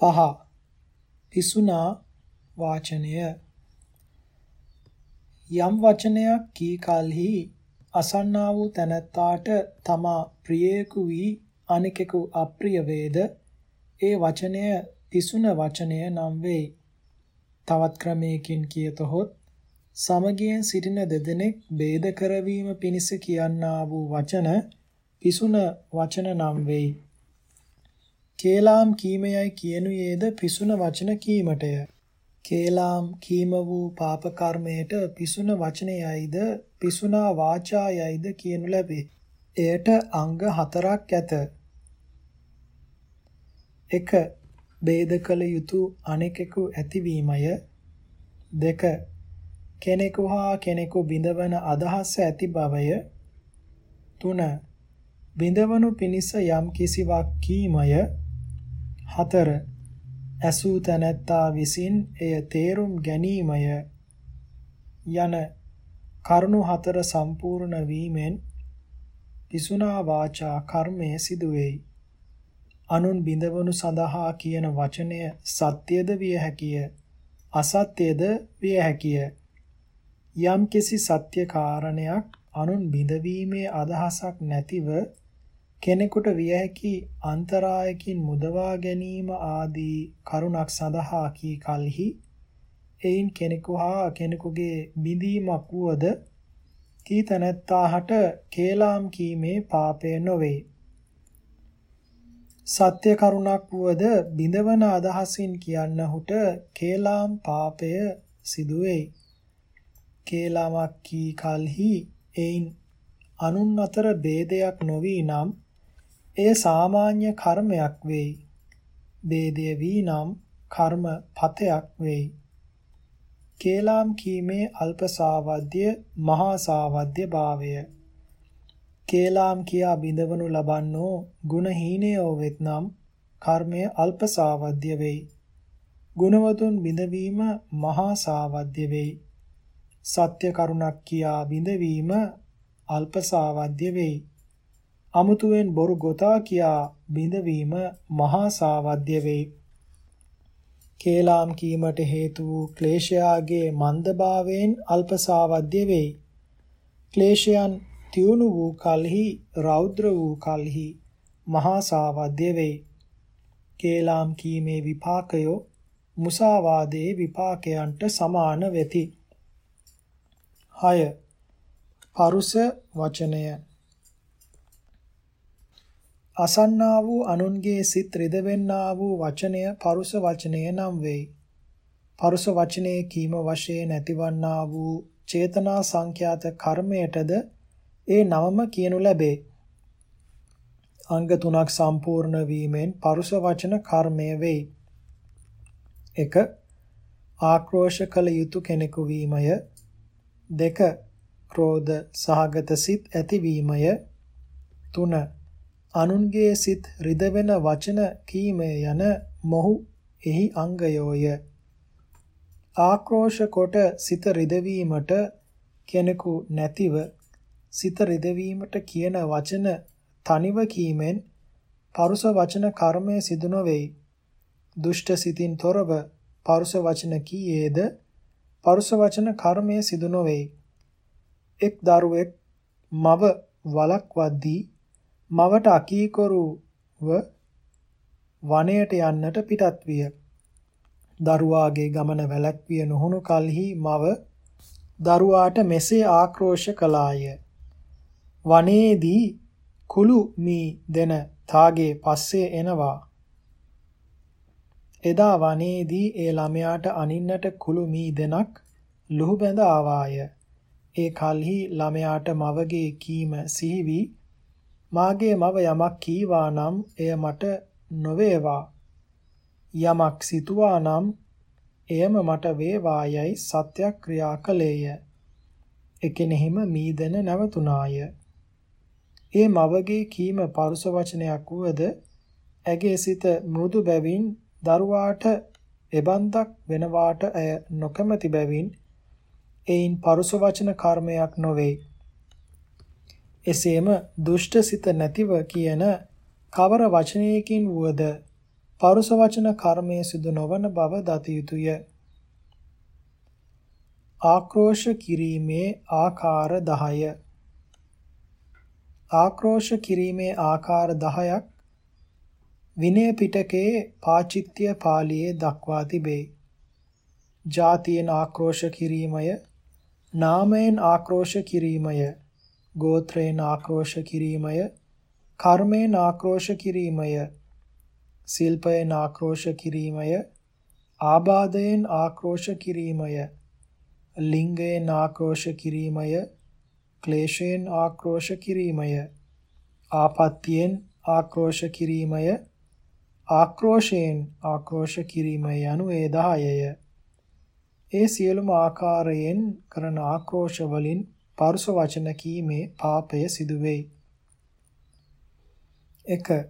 පහ පිසුනා වාචනය යම් වචනයක් කී කලෙහි අසන්නා වූ තැනැත්තාට තමා ප්‍රියේකු වී අනිකෙකු අප්‍රිය වේද ඒ වචනය පිසුන වචනය නම් වෙයි. තවත් ක්‍රමයකින් කියතොත් සමගියෙන් සිටින දෙදෙනෙක් ભેද කරවීම පිණිස කියන්නා වූ වචන පිසුන වචන නම් වෙයි. කේලාම් කීමයයි කියනුයේද පිසුන වචන කීමටය. කේලාම් කීම වූ පාප කර්මයට පිසුන වචනයයිද පිසුනා වාචායයිද කියනු ලැබේ. එයට අංග හතරක් ඇත. 1. ભેද කළ යුතු අනෙකෙකු ඇතිවීමය. 2. කෙනෙකු හා කෙනෙකු බිඳවන අදහස ඇති බවය. 3. බිඳවනු පිණිස යම් කිසිවක් කීමය. 4. ඇසූ තැනැත්තා විසින් එය තේරුම් ගැනීමය යන කරුණු හතර සම්පූර්ණ වීමෙන් පිසුනා වාචා කර්මය සිදුවේයි. අනුන් බිඳවනු සඳහා කියන වචනය සත්‍යද විය හැකිය. අසත්‍යද විය හැකිය. යම් කිසි සත්‍ය කාරණයක් අනුන් බිඳවීමේ අදහසක් නැතිව කෙනෙකුට විය හැකි අන්තරායකින් මුදවා ගැනීම ආදී කරුණක් සඳහා කී කලෙහි එයින් කෙනෙකු හා කෙනෙකුගේ බිඳීමක් වුවද කී තනත්තාහට කේලාම් කීමේ පාපය නොවේ. සත්‍ය කරුණක් වුවද බිඳවන අදහසින් කියන්නහුට කේලාම් පාපය සිදුවේයි. කේලාමක් කී කලෙහි එයින් අනුන් අතර ભેදයක් නොවී නම් එය සාමාන්‍ය කර්මයක් වෙයි. ભેදය වී නම් කර්ම පතයක් වෙයි. කේලාම් කීමේ අල්ප සාවද්‍ය මහා සාවද්‍ය භාවය. කේලාම් කියා බිඳවනු ලබන්නෝ ගුණහීනයෝ වෙත්නම් කර්මය අල්ප සාවද්‍ය වෙයි. ගුණවතුන් බිඳවීම මහා සාවද්‍ය වෙයි. සත්‍ය කරුණක් කියා බිඳවීම අල්ප සාවද්‍ය වෙයි. අමුතුවෙන් බොරු ගොතා කියා බිඳවීම මහා සාවද්‍ය වෙයි. කේලාම් කීමට හේතු වූ ක්ලේශයාගේ මන්දභාවයෙන් අල්ප සාවද්‍ය වෙයි. ක්ලේශයන් තියුණු වූ කලෙහි රෞද්‍ර වූ කලෙහි මහා සාවද්‍ය වෙයි. කේලාම් කීමේ විපාකයෝ මුසාවාදයේ විපාකයන්ට සමාන වෙති. 6. පරුස වචනය අසන්නා වූ අනුන්ගේ සිත් රිදවෙන්නා වූ වචනය පරුස වචනය නම් වෙයි. පරුස වචනේ කීම වශයෙන් ඇතිවන්නා වූ චේතනා සංඛ්‍යාත කර්මයටද ඒ නවම කියනු ලැබේ. අංග තුනක් සම්පූර්ණ වීමෙන් පරුස වචන කර්මය වෙයි. 1. ආක්‍රෝෂ කළ යුතු කෙනෙකු වීමය. 2. ක්‍රෝධ සහගත සිත් ඇතිවීමය. 3. අනුන්ගේ සිත් රිදවෙන වචන කීමය යන මොහු එහි අංගයෝය. ආක්‍රෝෂ කොට සිත රිදවීමට කෙනෙකු නැතිව සිත රිදවීමට කියන වචන තනිව කීමෙන් පරුස වචන කර්මය සිදු නොවේයි. දුෂ්ට සිතින් තොරව පරුස වචන කීයේද පරුස වචන කර්මය සිදු නොවේයි. එක් දරුවෙක් මව වලක්වද්දී මවට අකීකරුව වනයට යන්නට පිටත් විය. දරුවාගේ ගමන වැළැක්විය නොහුණු කලෙහි මව දරුවාට මෙසේ ආක්‍රෝෂ කළාය. වනයේදී කුළු මී දෙන තාගේ පස්සේ එනවා. එදා වනයේදී ඒ ළමයාට අනින්නට කුළු මී දෙනක් ලුහු බැඳ ආවාය. ඒ කල්හි ළමයාට මවගේ කීම සිහි වී මාගේ මව යමක් කීවා නම් එය මට නොවේවා. යමක් සිතුවා නම් එයම මට වේවායයි සත්‍යක්‍රියා කළේය. එකෙනෙහිම මීදන නැවතුණාය. ඒ මවගේ කීම පරුස වචනයක් වුවද ඇගේ සිත මෘදු බැවින් දරුවාට එබන්දක් වෙනවාට ඇය නොකමැති බැවින් එයින් පරුස වචන කර්මයක් නොවේ. එසේම දුෂ්ට සිත නැතිව කියන කවර වචනයකින් වුවද පරුස වචන කර්මයේ සිදු නොවන බව දත යුතුය. ආක්‍රෝෂ කිරීමේ ආකාර 10 ආක්‍රෝෂ කිරීමේ ආකාර 10ක් විනය පිටකයේ පාචිත්‍ය පාළියේ දක්වා තිබේ. ජාතියෙන් ආක්‍රෝෂ කිරීමය, නාමයෙන් ආක්‍රෝෂ කිරීමය, ගෝත්‍රයෙන් ආක්‍රෝෂ කිරීමය, කර්මයෙන් ආක්‍රෝෂ කිරීමය, ශිල්පයෙන් ආක්‍රෝෂ කිරීමය, ආබාධයෙන් ආක්‍රෝෂ කිරීමය, ලිංගයෙන් ආක්‍රෝෂ කිරීමය, ක්ලේශයෙන් ආක්‍රෝෂ කිරීමය, ආපත්‍යයෙන් ආක්‍රෝෂ කිරීමය, ආක්‍රෝෂයෙන් ආක්‍රෝෂ කිරීමය යනු ඒ 10ය. ඒ සියලුම ආකාරයෙන් කරන ආක්‍රෝෂ වලින් පරුස වචන කීමේ පාපය සිදුවේයි. 1.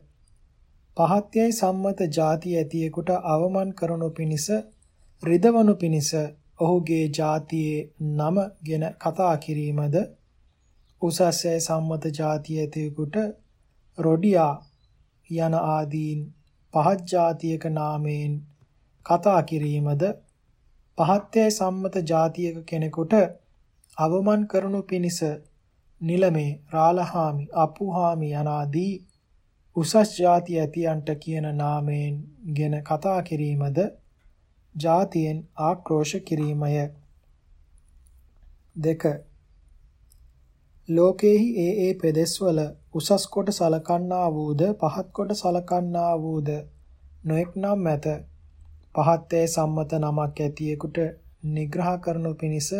පහත්යයි සම්මත ಜಾති ඇතියෙකුට අවමන් කරනු පිණිස රිදවනු පිණිස ඔහුගේ જાතියේ නම ගැන කතා කිරීමද උසස්ය සම්මත જાතිය ඇතෙකුට රොඩියා යන ආදීන් පහත් જાතියක නාමයෙන් කතා කිරීමද පහත්ය සම්මත જાතියක කෙනෙකුට අවමන් කරනු පිණිස නිලමේ රාලහාමි අපුහාමි යනාදී උසස් ಜಾති ඇතියන්ට කියන නාමයෙන් ගෙන කතා කිරීමද ಜಾතියෙන් ආක්‍රෝෂ කිරීමය. දෙක. ලෝකේහි ඒ ඒ පෙදෙස්වල උසස් කොට සලකන්නා වූද පහත් කොට සලකන්නා වූද නොඑක් නම් ඇත. පහත්යේ සම්මත නමක් ඇතියෙකුට නිග්‍රහ කරනු පිණිස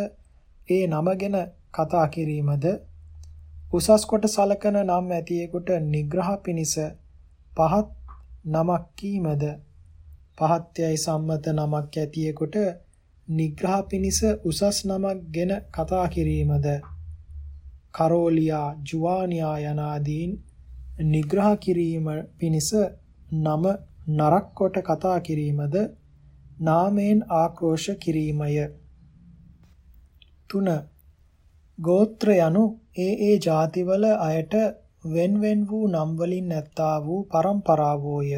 ඒ නමගෙන කතා කිරීමද? උසස් කොට සලකන නම් ඇතියෙකුට නිග්‍රහ පිණිස පහත් නමක් කීමද? පහත්යයි සම්මත නමක් ඇතියෙකුට නිග්‍රහ පිණිස උසස් නමක් ගෙන කතා කිරීමද? කරෝලියා ජුවානියා යනාදීන් නිග්‍රහ කිරීම පිණිස නම නරක් කොට කතා කිරීමද? නාමයෙන් ආක්‍රෝෂ කිරීමය. 3 ගෝත්‍ර යනු ඒ ඒ ಜಾතිවල අයට වෙන්වෙන් වූ නම් වලින් නැත්තා වූ પરම්පරාවෝය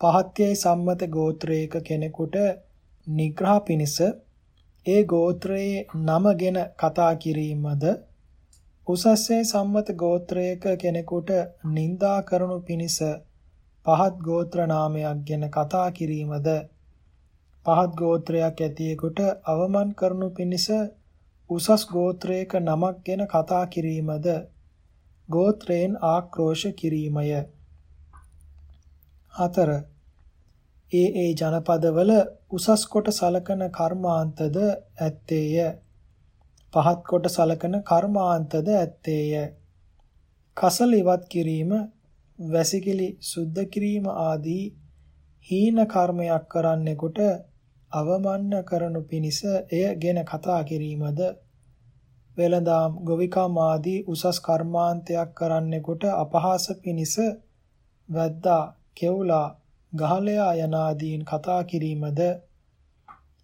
පහත්යයි සම්මත ගෝත්‍රයක කෙනෙකුට නිග්‍රහ පිණිස ඒ ගෝත්‍රයේ නම ගැන කතා කිරීමද උසස්සේ සම්මත ගෝත්‍රයක කෙනෙකුට නිඳා කරනු පිණිස පහත් ගෝත්‍ර නාමයක් ගැන කතා කිරීමද පහත් ගෝත්‍රයක් ඇතියෙකුට අවමන් කරනු පිණිස උසස් ගෝත්‍රයක නමක් ගැන කතා කිරීමද ගෝත්‍රයෙන් ආක්‍රෝෂ කිරීමය. 4. ඒ ඒ ජනපදවල උසස් කොට සලකන කර්මාන්තද ඇත්තේය. පහත් කොට සලකන කර්මාන්තද ඇත්තේය. කසල ඉවත් කිරීම, වැසිකිලි සුද්ධ කිරීම ආදී හීන කර්මයක් කරන්නෙකුට අවමන්න කරනු පිණිස එය ගෙන කතා කිරීමද වෙළඳාම් ගොවිකම් ආදී උසස් කර්මාන්තයක් කරන්නෙකුට අපහාස පිණිස වැද්දා කෙවුලා ගහලයා යනාදීන් කතා කිරීමද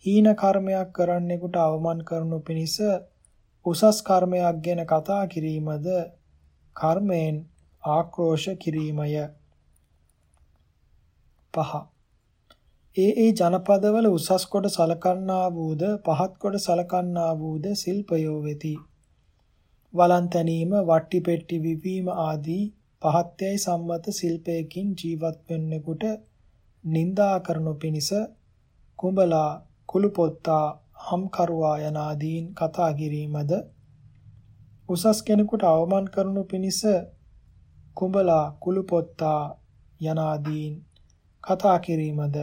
හීන කර්මයක් කරන්නෙකුට අවමන් කරනු පිණිස උසස් කර්මයක් ගැන කතා කිරීමද කර්මයෙන් ආක්‍රෝෂ කිරීමය. පහ. ඒ ඒ ජනපදවල උසස් කොට සලකන්නා වූද පහත් කොට සලකන්නා වූද ශිල්පයෝ වෙති. වලන් තැනීම, වට්ටි පෙට්ටි විවීම ආදී පහත්යයි සම්මත ශිල්පයකින් ජීවත් වෙන්නෙකුට නිന്ദා කරනු පිණිස කුඹලා කුළු පොත්තා හම්කරුවා යනාදීන් කතා කිරීමද උසස් කෙනෙකුට අවමන් කරනු පිණිස කුඹලා කුළු පොත්තා යනාදීන් කතා කිරීමද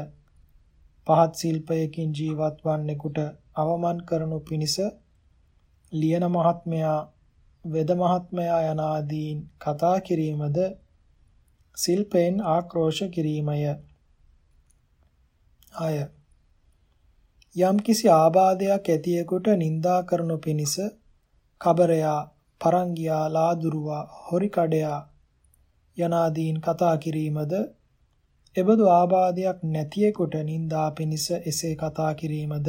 පහත් ශිල්පයකින් ජීවත් වන්නෙකුට අවමන් කරනු පිණිස ලියන මහත්මයා වෙද මහත්මයා යනාදීන් කතා කිරීමද ශිල්පයෙන් ආක්‍රෝෂ කිරීමය. 6 යම්කිසි ආබාධයක් ඇතියෙකුට නිඳා කරනු පිණිස කබරයා, පරංගියා, ලාදුරුවා, හොරිකඩයා යනාදීන් කතා කිරීමද එබඳු ආබාධයක් නැතියෙකුට නිඳා පිණිස එසේ කතා කිරීමද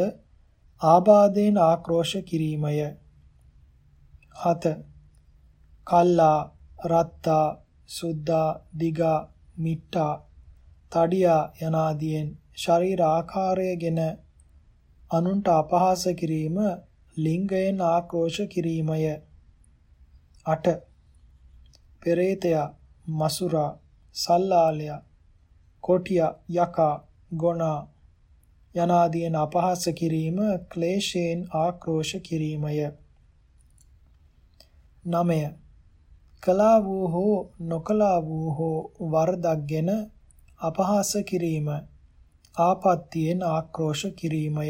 ආබාධයෙන් ආක්‍රෝෂ කිරීමය. 7. කල්ලා, රත්තා, සුද්දා, දිගා, මිට්ටා තඩියා යනාදීන් ශරීර ආකාරයගෙන අනුන්ට අපහාස කිරීම ලිංගයෙන් ආක්‍රෝෂ කිරීමය 8 පෙරේතයා මසුරා සල්ලාලයා කොටියා යකා ගොනා යනාදීන් අපහාස කිරීම ක්ලේශයෙන් ආක්‍රෝෂ කිරීමය. 9 කලා වූ හෝ නොකලා වූ හෝ වරදක්ගෙන අපහාස කිරීම ආපත්තියෙන් ආක්‍රෝෂ කිරීමය.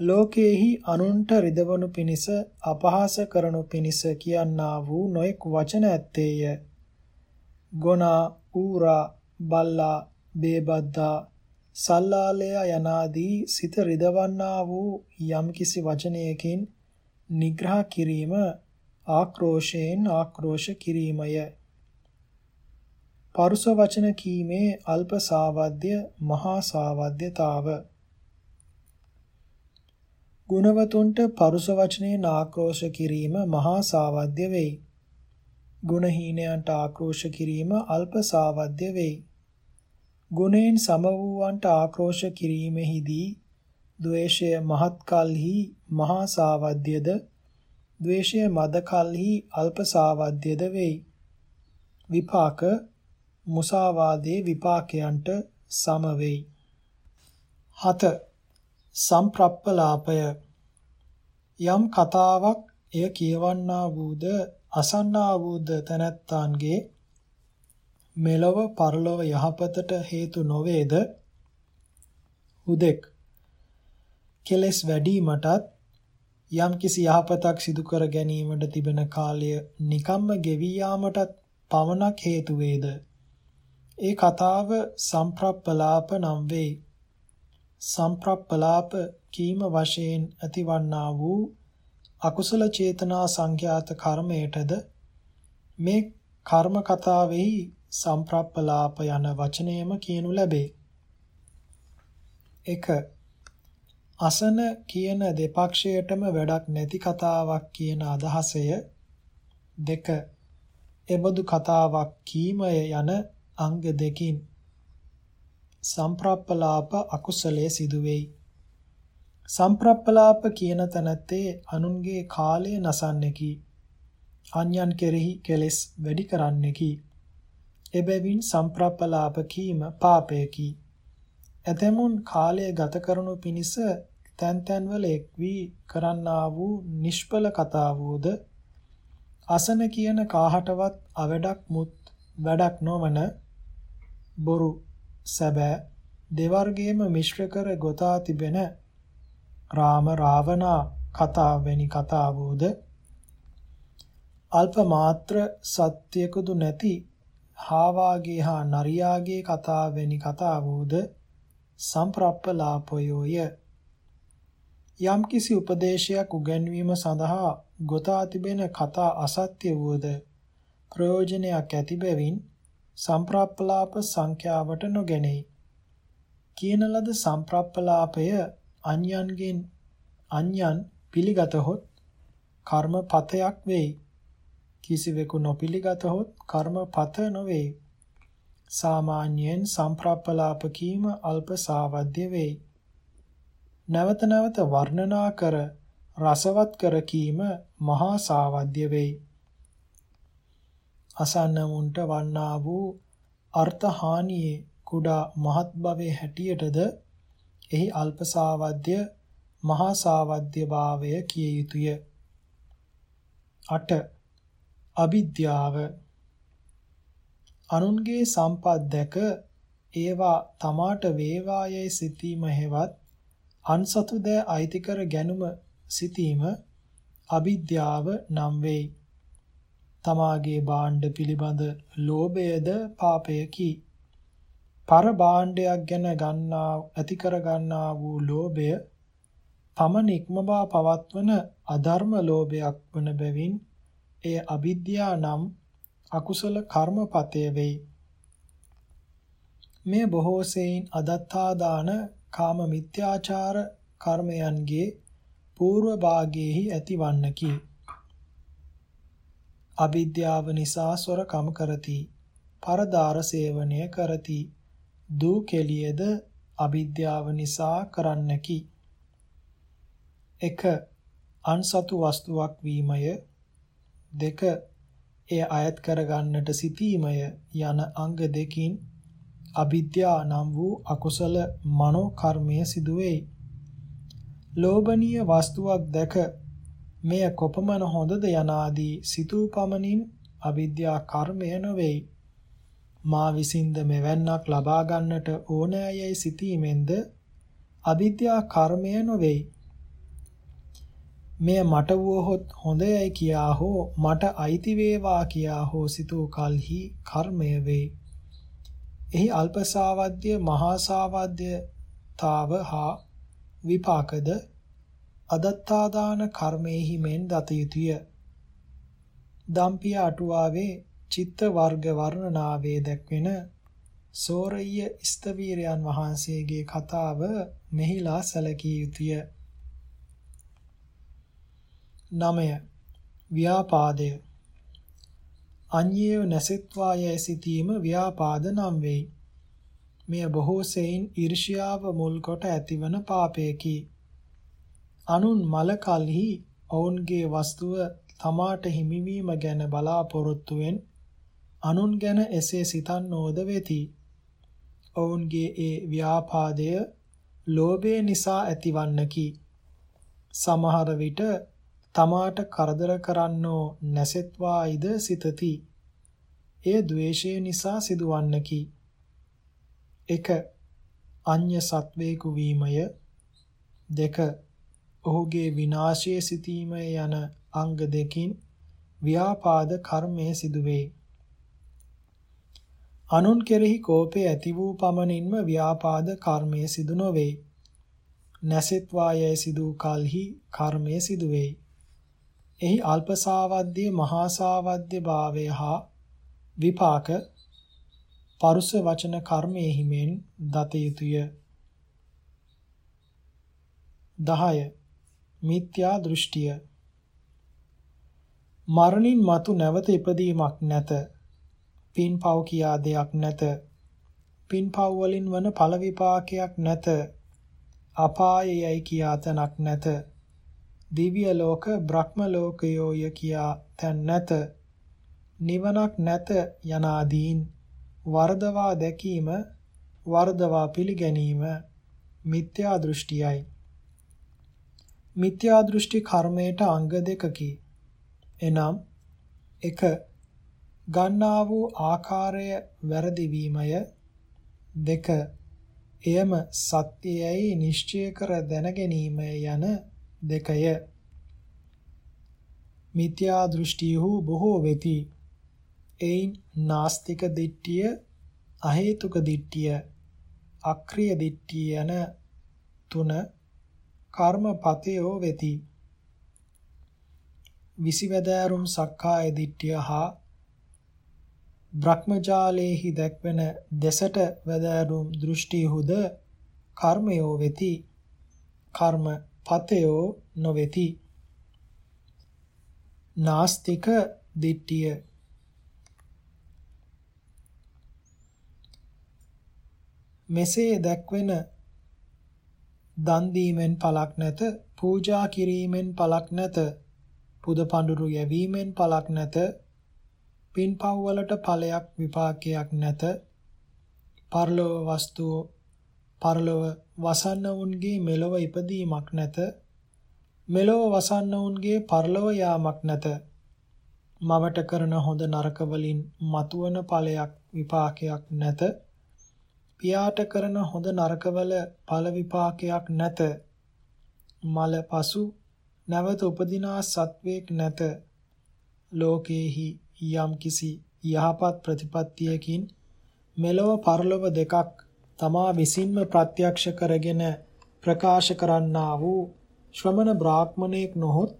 ලෝකේහි අනුන්ට රිදවනු පිණිස අපහාස කරනු පිණිස කියන්නා වූ නොඑක් වචන ඇත්තේය. ගොනා ඌරා බල්ලා බේබද්දා සල්ලාලය යනාදී සිත රිදවන්නා වූ යම්කිසි වචනයකින් නිග්‍රහ කිරීම ආක්‍රෝෂයෙන් ආක්‍රෝෂ කිරීමය. පරුස වචන කීමේ අල්ප සාවද්‍ය මහා සාවද්‍යතාව. ගුණවතුන්ට පරුස වචනයෙන් ආක්‍රෝෂ කිරීම මහා සාවද්‍ය වෙයි. ගුණහීනයන්ට ආක්‍රෝෂ කිරීම අල්ප සාවද්‍ය වෙයි. ගුණයෙන් සම වූවන්ට ආක්‍රෝෂ කිරීමෙහිදී ද්වේෂය මහත් කල්හි මහා සාවද්‍යද ද්වේෂය මද කල්හි අල්ප සාවද්‍යද වෙයි. විපාක මුසාවාදේ විපාකයන්ට සම වෙයි. 7 සම්ප්‍රප්පලාපය. යම් කතාවක් එය කියවන්නා වූද අසන්නා වූද තැනැත්තාන්ගේ මෙලොව පරලොව යහපතට හේතු නොවේද? හුදෙක් කෙලස් වැඩිවීමටත් යම් කිසි යහපතක් සිදු කර ගැනීමට තිබෙන කාලය නිකම්ම ගෙවී යාමටත් පමණක් හේතු වේද? ඒ කතාව සම්ප්‍රප්පලාප නම් වේ සම්ප්‍රප්පලාප කීම වශයෙන් ඇතිවන්නා වූ අකුසල චේතනා සංඛ්‍යාත කර්මයටද මේ කර්ම කතාවෙහි සම්ප්‍රප්පලාප යන වචනයම කියනු ලැබේ. 1. අසන කියන දෙපක්ෂයටම වැඩක් නැති කතාවක් කියන අදහසය 2. එබඳු කතාවක් කීමය යන අංග දෙකින් සම්ප්‍රප්පලාප අකුසලයේ සිදුවේයි. සම්ප්‍රප්පලාප කියන තැනත්තේ අනුන්ගේ කාලය නසන්නකි. අන්‍යයන් කෙරෙහි කෙලෙස් වැඩි කරන්නකි. එබැවින් සම්ප්‍රප්පලාප කීම පාපයකි. ඇතැමුන් කාලය ගත කරනු පිණිස තැන් තැන්වල එක් වී කරන්නා වූ නිෂ්ඵල කතාවෝද අසන කියන කාහටවත් අවඩක් මුත් වැඩක් නොවන බොරු සැබෑ දෙවර්ගයේම මිශ්‍ර කර ගොතා තිබෙන රාම රාවණා කතා වැනි කතාවෝද? අල්ප මාත්‍ර සත්‍යකුදු නැති හාවාගේ හා නරියාගේ කතා වැනි කතාවෝද? සම්ප්‍රප්පලාපයෝය. යම් කිසි උපදේශයක් උගන්වීම සඳහා ගොතා තිබෙන කතා අසත්‍ය වූද ප්‍රයෝජනයක් ඇති බැවින් සම්ප්‍රප්පලාප සංඛ්‍යාවට නොගැනේ. කියන ලද සම්ප්‍රප්පලාපය අන්‍යයන්ගෙන් අන්‍යයන් පිළිගතහොත් කර්මපතයක් වෙයි. කිසිවෙකු නොපිළිගතහොත් කර්මපත නොවේ. සාමාන්‍යයෙන් සම්ප්‍රප්පලාප කීම අල්ප සාවද්‍ය වෙයි. නැවත නැවත වර්ණනා කර රසවත් කර කීම මහා සාවද්‍ය වෙයි. අසන්නමුන්ට වන්නා වූ අර්ථ හානියේ කුඩා මහත් භවයේ හැටියටද එහි අල්ප සාවද්‍ය මහා සාවද්‍ය භාවය කිය යුතුය. 8 අවිද්‍යාව අනුන්ගේ සම්පත් දැක ඒවා තමාට වේවායයි සිතීම හේවත් අන්සතු දෑ අයිති කර ගැනීම සිතීම අවිද්‍යාව නම් වෙයි. තමාගේ භාණ්ඩ පිළිබඳ ලෝභයද පාපයකි. පර භාණ්ඩයක් ගැන ගන්නා ඇති කර ගන්නා වූ ලෝභය පමණ ඉක්මවා පවත්වන අධර්ම ලෝභයක් වන බැවින් එය අවිද්‍යා නම් අකුසල කර්මපතය වෙයි. මේ බොහෝ සෙයින් අදත්තා දාන කාම මිත්‍යාචාර කර්මයන්ගේ పూర్ව භාගයේහි ඇතිවන්නකි. අවිද්‍යාව නිසා සොරකම් කරති. පරදාර සේවනය කරති. දූ කෙලියද අවිද්‍යාව නිසා කරන්නකි. 1. අන්සතු වස්තුවක් වීමය 2. එය අයත් කරගන්නට සිටීමය යන අංග දෙකින් අවිද්‍යා නම් වූ අකුසල මනෝ කර්මය සිදුවේයි. ලෝභනීය වස්තුවක් දැක මෙය කොපමණ හොඳද යනාදී සිතූ පමණින් අවිද්‍යා කර්මය නොවේයි. මා විසින්ද මෙවැන්නක් ලබා ගන්නට ඕනෑයයි සිතීමෙන්ද අවිද්‍යා කර්මය නොවේයි. මෙය මට වුවහොත් හොඳයයි කියා හෝ මට අයිති වේවා කියා හෝ සිතූ කල්හි කර්මය වෙයි. එහි අල්පසාවද්‍ය මහාසාවද්‍යතාව හා විපාකද අදත්තාදාන කර්මෙහි මෙන් දත යුතුය. දම්පිය අටුවාවේ චිත්ත වර්ග වර්ණනාවේ දැක්වෙන සෝරయ్య ස්තවීරයන් වහන්සේගේ කතාව මෙහිලා සැලකිය යුතුය. 9. ව්‍යාපාදය අඤ්ඤේව නැසෙත්වා යැයි සිතීම ව්‍යාපාද නම් වෙයි. මෙය බොහෝ සෙයින් ඊර්ෂ්‍යාව මුල් කොට ඇතිවන පාපයකි. අනුන් මල කල්හි ඔවුන්ගේ වස්තුව තමාට හිමිවීම ගැන බලාපොරොත්තුවෙන් අනුන් ගැන එසේ සිතන්නෝද වෙති. ඔවුන්ගේ ඒ ව්‍යාපාදය ලෝභය නිසා ඇතිවන්නකි. සමහර විට තමාට කරදර කරන්නෝ නැසෙත්වායිද සිතති. එය ද්වේෂය නිසා සිදුවන්නකි. 1. අඤ්‍ය සත්වේකු වීමය 2. ඔහුගේ විනාශයේ සිටීම යන අංග දෙකින් ව්‍යාපාද කර්මය සිදුවේ. අනුන් කෙරෙහි කෝපය ඇති වූ පමණින්ම ව්‍යාපාද කර්මය සිදු නොවේ. නැසෙත් වායය සිදු කලෙහි කර්මය සිදු වෙයි. එහි අල්පසාවද්‍ය මහාසාවද්‍ය භාවය හා විපාක පරුස වචන කර්මයෙහි මෙන් දත යුතුය. 10 මිත්‍යා දෘෂ්ටිය මරණින් මතු නැවත ඉපදීමක් නැත. පින්පව් කියා දෙයක් නැත. පින්පව් වලින් වන ඵල විපාකයක් නැත. අපායයයි කියා තැනක් නැත. දිව්‍ය ලෝක බ්‍රහ්ම ලෝකයෝය කියා තැන් නැත. නිවනක් නැත යනාදීන් වර්ධවා දැකීම වර්ධවා පිළිගැනීම මිත්‍යා දෘෂ්ටියයි. මිත්‍යා දෘෂ්ටි කර්මයට අංග දෙකකි. එනම් 1 ගන්නා වූ ආකාරය වැරදි වීමය 2 එයම සත්‍යයයි නිශ්චය කර දැන ගැනීම යන දෙකය. මිත්‍යා දෘෂ්ටියහු බොහෝ වෙති. එයින් නාස්තික දිට්ඨිය, අහේතුක දිට්ඨිය, අක්‍රිය දිට්ඨිය යන තුන කර්මපතයෝ වෙති. විසිවැදෑරුම් සක්කාය දිට්ඨිය හා බ්‍රහ්මජාලේහි දැක්වෙන දෙසට වැදෑරුම් දෘෂ්ටිහුද කර්මයෝ වෙති. කර්ම පතයෝ නොවෙති. නාස්තික දිට්ඨිය මෙසේ දැක්වෙන දන් දීමෙන් පළක් නැත පූජා කිරීමෙන් පළක් නැත පුද පඬුරු යැවීමෙන් පළක් නැත පින්පව් වලට ඵලයක් විපාකයක් නැත පරලොව වස්තුව පරලොව වසන්නවුන්ගේ මෙලොව ඉපදීමක් නැත මෙලොව වසන්නවුන්ගේ පරලොව යාමක් නැත මවට කරන හොඳ නරක වලින් මතුවන ඵලයක් විපාකයක් නැත පියාට කරන හොඳ නරකවල ඵල විපාකයක් නැත. මල පසු නැවත උපදිනා සත්වයක් නැත. ලෝකේහි යම් කිසි යහපත් ප්‍රතිපත්තියකින් මෙලොව පරලොව දෙකක් තමා විසින්ම ප්‍රත්‍යක්ෂ කරගෙන ප්‍රකාශ කරන්නා වූ ශ්‍රමණ බ්‍රාහ්මණයෙක් නොහොත්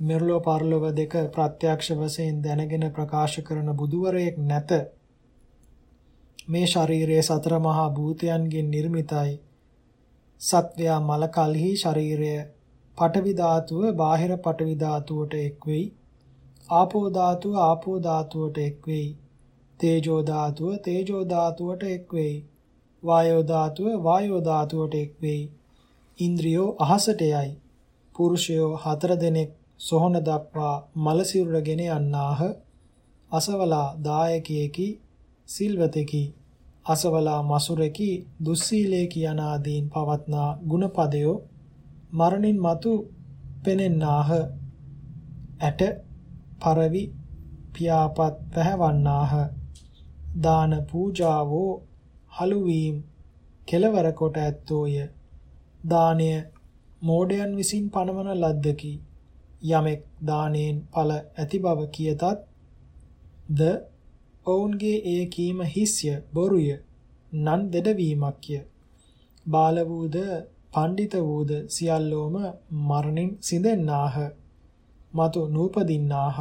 මෙරළොව පරලොව දෙක ප්‍රත්‍යක්ෂ වශයෙන් දැනගෙන ප්‍රකාශ කරන බුදුවරයෙක් නැත. මේ ශරීරයේ සතර මහා භූතයන්ගෙන් නිර්මිතයි. සත්වයා මල කලෙහි ශරීරය පඨවි ධාතුව බාහිර පඨවි ධාතුවට එක් වෙයි. ආපෝ ධාතුව ආපෝ ධාතුවට එක් වෙයි. තේජෝ ධාතුව තේජෝ ධාතුවට එක් වෙයි. වායෝ ධාතුව වායෝ ධාතුවට එක් වෙයි. ඉන්ද්‍රියෝ අහසට යයි. පුරුෂයෝ හතර දෙනෙක් සොහන දක්වා මල සිරුරගෙන යන්නාහ. අසවලා දායකයෙකි සිල්වතෙකි. අසවලා මසුරෙකි දුස්සීලේකි යනාදීන් පවත්නා ගුණපදයෝ මරණින් මතු පෙනෙන්නාහ. ඇට පරවි පියාපත් පැහැවන්නාහ. දාන පූජාවෝ හලු වීම කෙලවර කොට ඇත්තෝය. දානය මෝඩයන් විසින් පනවන ලද්දකි. යමෙක් දානයෙන් ඵල ඇති බව කියතත් ද ඔවුන්ගේ ඒ කීම හිස්ය බොරුය නන් දෙඩවීමක්ය. බාල වූද පඬිත වූද සියල්ලෝම මරණින් සිඳෙන්නාහ. මතු නූපදින්නාහ.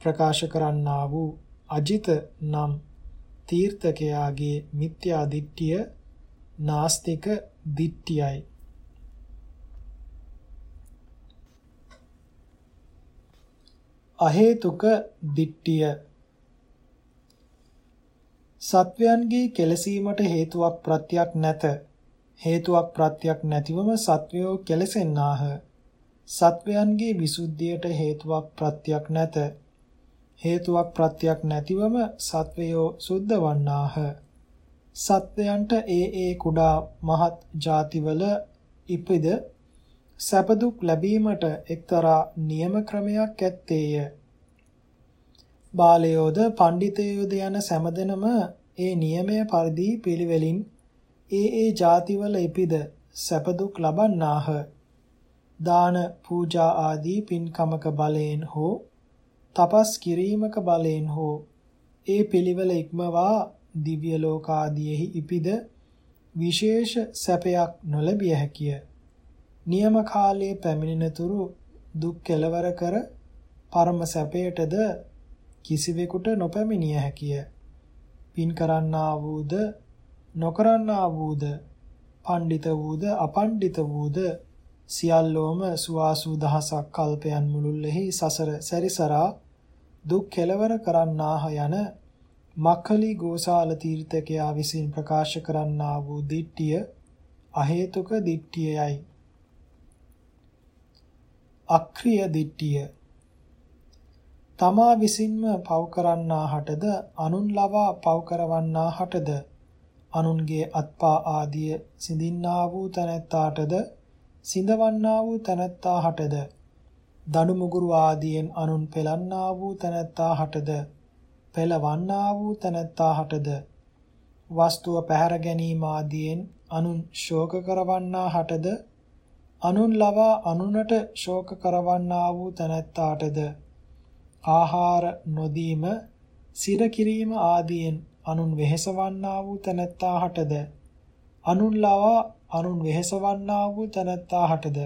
ප්‍රකාශ කරන්නා වූ අජිත නම් තීර්ථකයාගේ මිත්‍යා දිට්ඨිය නාස්තික දිට්ඨියයි. අහේතුක දිට්ඨිය සත්වයන්ගේ කෙලසීමට හේතුවක් ප්‍රත්‍යක් නැත. හේතුවක් ප්‍රත්‍යක් නැතිවම සත්වයෝ කෙලසෙන්නාහ. සත්වයන්ගේ විසුද්ධියට හේතුවක් ප්‍රත්‍යක් නැත. හේතුවක් ප්‍රත්‍යක් නැතිවම සත්වයෝ සුද්ධ වන්නාහ. සත්වයන්ට ඒ ඒ කුඩා මහත් ಜಾතිවල ඉපිද සැප දුක් ලැබීමට එක්තරා නියම ක්‍රමයක් ඇත්තේය. බාලයෝද පඬිතයෝද යන සෑමදෙනම ඒ නියමය පරිදි පිළිවෙලින් ඒ ඒ ಜಾතිවල ඉපිද සැප දුක් ලබන්නාහ. දාන පූජා ආදී පින්කමක බලයෙන් හෝ තපස් කිරීමක බලයෙන් හෝ ඒ පිළිවෙල ඉක්මවා දිව්‍ය ලෝකාදීෙහි ඉපිද විශේෂ සැපයක් නොලැබිය හැකිය. නියම කාලයේ පැමිණෙන තුරු දුක් කෙලවර කර පරම සැපයටද කිසිවෙකුට නොපැමිණිය හැකිය. පින් කරන්නා වූද නොකරන්නා වූද පඬිත වූද අපඬිත වූද සියල්ලෝම සුවාසු දහසක් කල්පයන් මුළුල්ලෙහි සසර සැරිසරා දුක් කෙලවර කරන්නාහ යන මක්ඛලි ගෝසාල තීර්ථකයා විසින් ප්‍රකාශ කරන්නා වූ දිට්ඨිය අහේතුක දිට්ඨියයි. අක්‍රිය දිට්ඨිය. තමා විසින්ම පව කරන්නා හටද අනුන් ලවා පව කරවන්නා හටද අනුන්ගේ අත්පා ආදිය සිඳින්නා වූ තැනැත්තාටද සිඳවන්නා වූ තැනැත්තා හටද? දඩු මුගුරු ආදියෙන් අනුන් පෙලන්නා වූ තැනැත්තා හටද? පෙලවන්නා වූ තැනැත්තා හටද? වස්තුව පැහැර ගැනීම ආදියෙන් අනුන් ශෝක කරවන්නා හටද? අනුන් ලවා අනුනට ශෝක කරවන්නා වූ තැනැත්තාටද ආහාර නොදීම සිර කිරීම ආදියෙන් අනුන් වෙහෙසවන්නා වූ තැනැත්තා හටද? අනුන් ලවා අනුන් වෙහෙසවන්නා වූ තැනැත්තා හටද?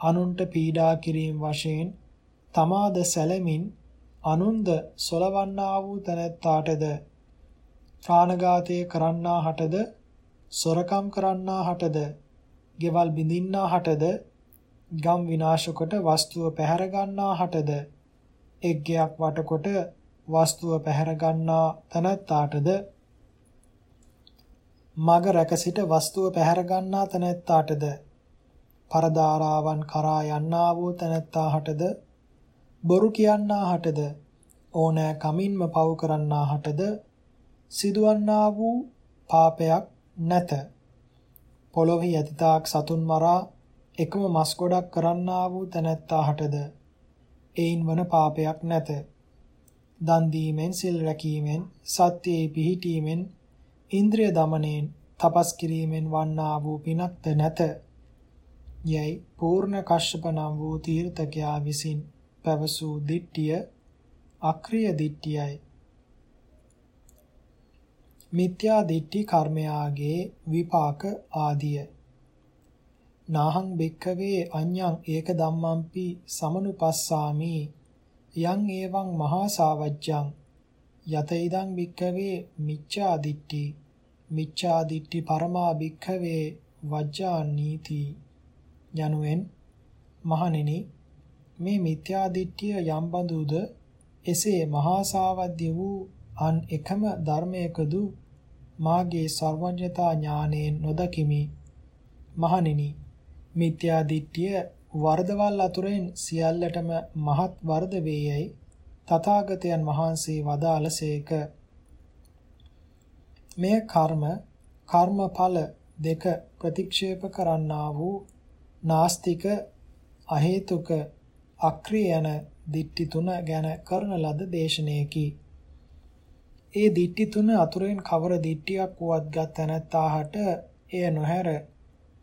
අනුන්ට පීඩා කිරීම වශයෙන් තමාද සැලමින් අනුන්ද සොලවන්නා වූ තැනැත්තාටද? ප්‍රාණඝාතය කරන්නා හටද? සොරකම් කරන්නා හටද? ගෙවල් බිඳින්නා හටද? ගම් විනාශ කොට වස්තුව පැහැර ගන්නා හටද එක්ගයක් වටකොට වස්තුව පැහැර ගන්නා තැනැත්තාටද? මග රැක සිට වස්තුව පැහැර ගන්නා තැනැත්තාටද? පරදාරාවන් කරා යන්නා වූ තැනැත්තා හටද බොරු කියන්නා හටද ඕනෑ කමින්ම පව් කරන්නා හටද සිදුවන්නා වූ පාපයක් නැත. පොළොවේ යතිතාක් සතුන් මරා එකම මස් ගොඩක් කරන්නා වූ තැනැත්තා හටද එයින් වන පාපයක් නැත. දන් දීමෙන් සිල් රැකීමෙන් සත්‍යයේ පිහිටීමෙන් ඉන්ද්‍රිය দমনයෙන් තපස් කිරීමෙන් වන්නා වූ පිනක්ද නැත. යයි පූර්ණ කශ්‍යප නම් වූ තීර්ථකයා විසින් පැවසූ දිට්ඨිය අක්‍රීය දිට්ඨියයි. මිත්‍යා දිට්ඨි කර්මයාගේ විපාක ආදිය. නාහං බික්කවේ අඤ්ඤං ඒක ධම්මම්පි සමනුපස්සාමි යං ඒවං මහා සාවජ්ජං යත ඉදං බික්ඛවේ මිච්ඡා දිට්ඨි මිච්ඡා දිට්ඨි පරමා බික්ඛවේ වජ්ජානීති යනුවෙන් මහණෙනි මේ මිත්‍යා දිට්ඨිය යම් බඳුද එසේ මහා සාවද්‍ය වූ අන් එකම ධර්මයකදු මාගේ සර්වඥතා ඥානයෙන් නොදකිමි. මහණෙනි මිත්‍යා දිට්ඨිය වර්ධවල් අතුරෙන් සියල්ලටම මහත් වර්ධ වේයයි තථාගතයන් වහන්සේ වදාළසේක. මෙය කර්ම කර්මඵල දෙක ප්‍රතික්ෂේප කරන්නා වූ නාස්තික අහේතුක අක්‍රිය යන දිට්ඨි තුන ගැන කරන ලද දේශනාවකි. ඒ දිට්ඨි තුන අතුරෙන් කවර දිට්ඨියක් වුවත් ගත් තැනැත්තාහට එය නොහැර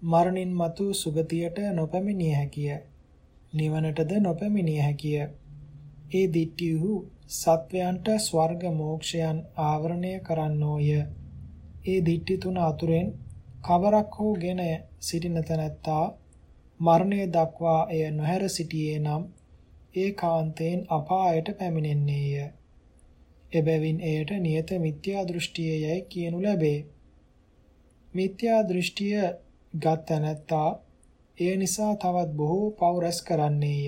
මරණින් මතු සුගතියට නොපැමිණිය හැකිය. නිවනටද නොපැමිණිය හැකිය. ඒ දිට්ඨියු සත්වයන්ට ස්වර්ග මෝක්ෂයන් ආවරණය කරන්නෝය. ඒ දිට්ඨි තුන අතුරෙන් කවරක් හෝ ගෙන සිටින තැනැත්තා මරණය දක්වා එය නොහැර සිටියේ නම් ඒකාන්තයෙන් අපායට පැමිණෙන්නේය. එබැවින් එයට නියත මිත්‍යා දෘෂ්ටියයි කියනු ලැබේ. මිත්‍යා දෘෂ්ටිය ගත් තැනැත්තා ඒ නිසා තවත් බොහෝ පව් රැස් කරන්නේය.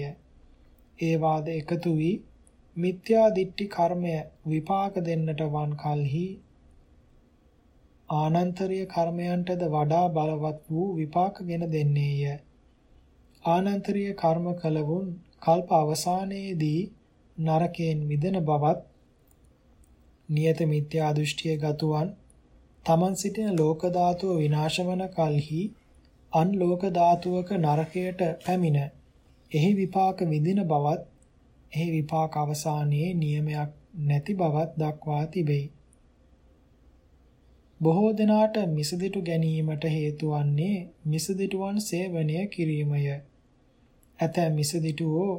ඒ වාද එකතු වී මිත්‍යා දිට්ඨි කර්මය විපාක දෙන්නට වන් කලෙහි ආනන්තරීය කර්මයන්ටද වඩා බලවත් වූ විපාකගෙන දෙන්නේය. ආනන්තරීය කර්ම කලවුන් කල්ප අවසානයේදී නරකයෙන් මිදෙන බවත් නියත මිත්‍යා දෘෂ්ටිය ගතුවන් තමන් සිටින ලෝක ධාතුව විනාශ වන කලෙහි අන් ලෝක ධාතුවක නරකයට පැමිණ එහි විපාක විඳින බවත් එහි විපාක අවසානයේ නියමයක් නැති බවත් දක්වා තිබේ. බොහෝ දෙනාට මිසදිටු ගැනීමට හේතු වන්නේ මිසදිටුවන් සේවනය කිරීමය. ඇතැම් මිසදිටුවෝ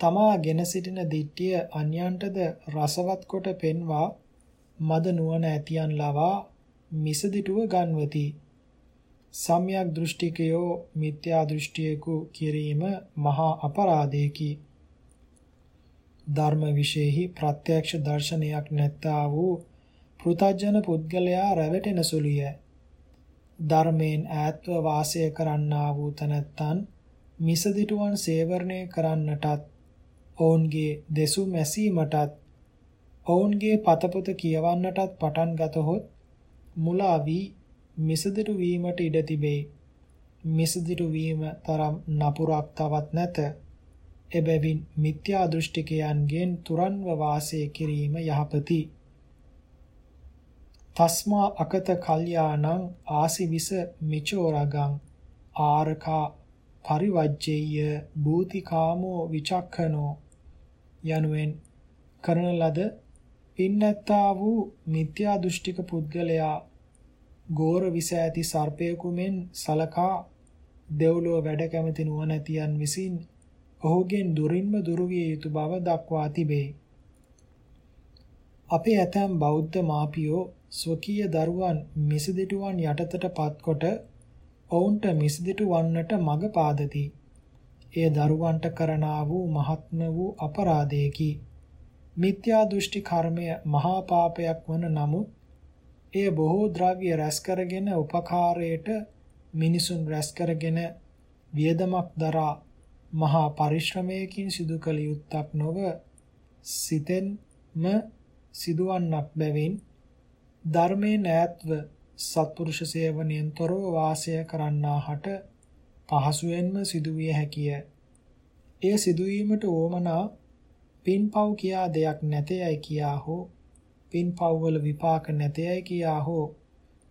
තමාගෙන සිටින දිට්ඨිය අන්‍යයන්ටද රසවත් කොට පෙන්වා මද නුවණ ඇතියන් ලවා මිසදිටුව ගන්වති. සම්‍යක් දෘෂ්ටිකයෝ මිත්‍යා දෘෂ්ටියකු කිරීම මහා අපරාධයකි. ධර්ම විශේෂෙහි ප්‍රත්‍යක්ෂ දර්ශනයක් නැත්තා වූ පෘතජන පුද්ගලයා රැවටෙන සුළුය. ධර්මයෙන් ඈත්ව වාසය කරන්නා වූ තනත්තන් මිසදිටුවන් සේවරණය කරන්නටත් ඔවුන්ගේ දෙසු මැසීමටත් ඔවුන්ගේ පතපොත කියවන්නටත් පටන් ගතහොත් මුලා වී මිසදිටු වීමට ඉඩ තිබේ. මිසදිටු වීම තරම් නපුරක් තවත් නැත. එබැවින් මිත්‍යා දෘෂ්ටිකයන්ගෙන් තුරන්ව වාසය කිරීම යහපති. තස්මා අකත කල්යාණං ආසිවිස මිචෝරගං ආරකා පරිවජ්ජේය භූතිකාමෝ විචක්ඛනෝ යනුවෙන් කරන ලද පින්නැත්තා වූ මිත්‍යා දෘෂ්ටික පුද්ගලයා ගෝර විස ඇති සර්පයෙකු මෙන් සලකා දෙව්ලොව වැඩ කැමති නුවණැතියන් විසින් ඔහුගෙන් දුරින්ම දුරු විය යුතු බව දක්වා තිබේ. අපේ ඇතැම් බෞද්ධ මාපියෝ ස්වකීය දරුවන් මිසදිටුවන් යටතට පත්කොට ඔවුන්ට මිසදිටු වන්නට මඟ පාදති. එය දරුවන්ට කරනා වූ මහත්ම වූ අපරාධයකි. මිත්‍යා දෘෂ්ටි කර්මය මහා පාපයක් වන නමුත් එය බොහෝ ද්‍රව්‍ය රැස් කරගෙන උපකාරයට මිනිසුන් රැස් කරගෙන වියදමක් දරා මහා පරිශ්‍රමයකින් සිදු කළ යුත්තක් නොව සිතෙන්ම සිදුවන්නක් බැවින් ධර්මයේ නැත්ව සත්පුරුෂ සේවනයෙන් තොරව වාසය කරන්නාහට පහසුවෙන්ම සිදුවිය හැකිය. එය සිදුවීමට ඕමනා පින්පව් කියා දෙයක් නැතේයි කියා හෝ පින්පව් වල විපාක නැතේයි කියා හෝ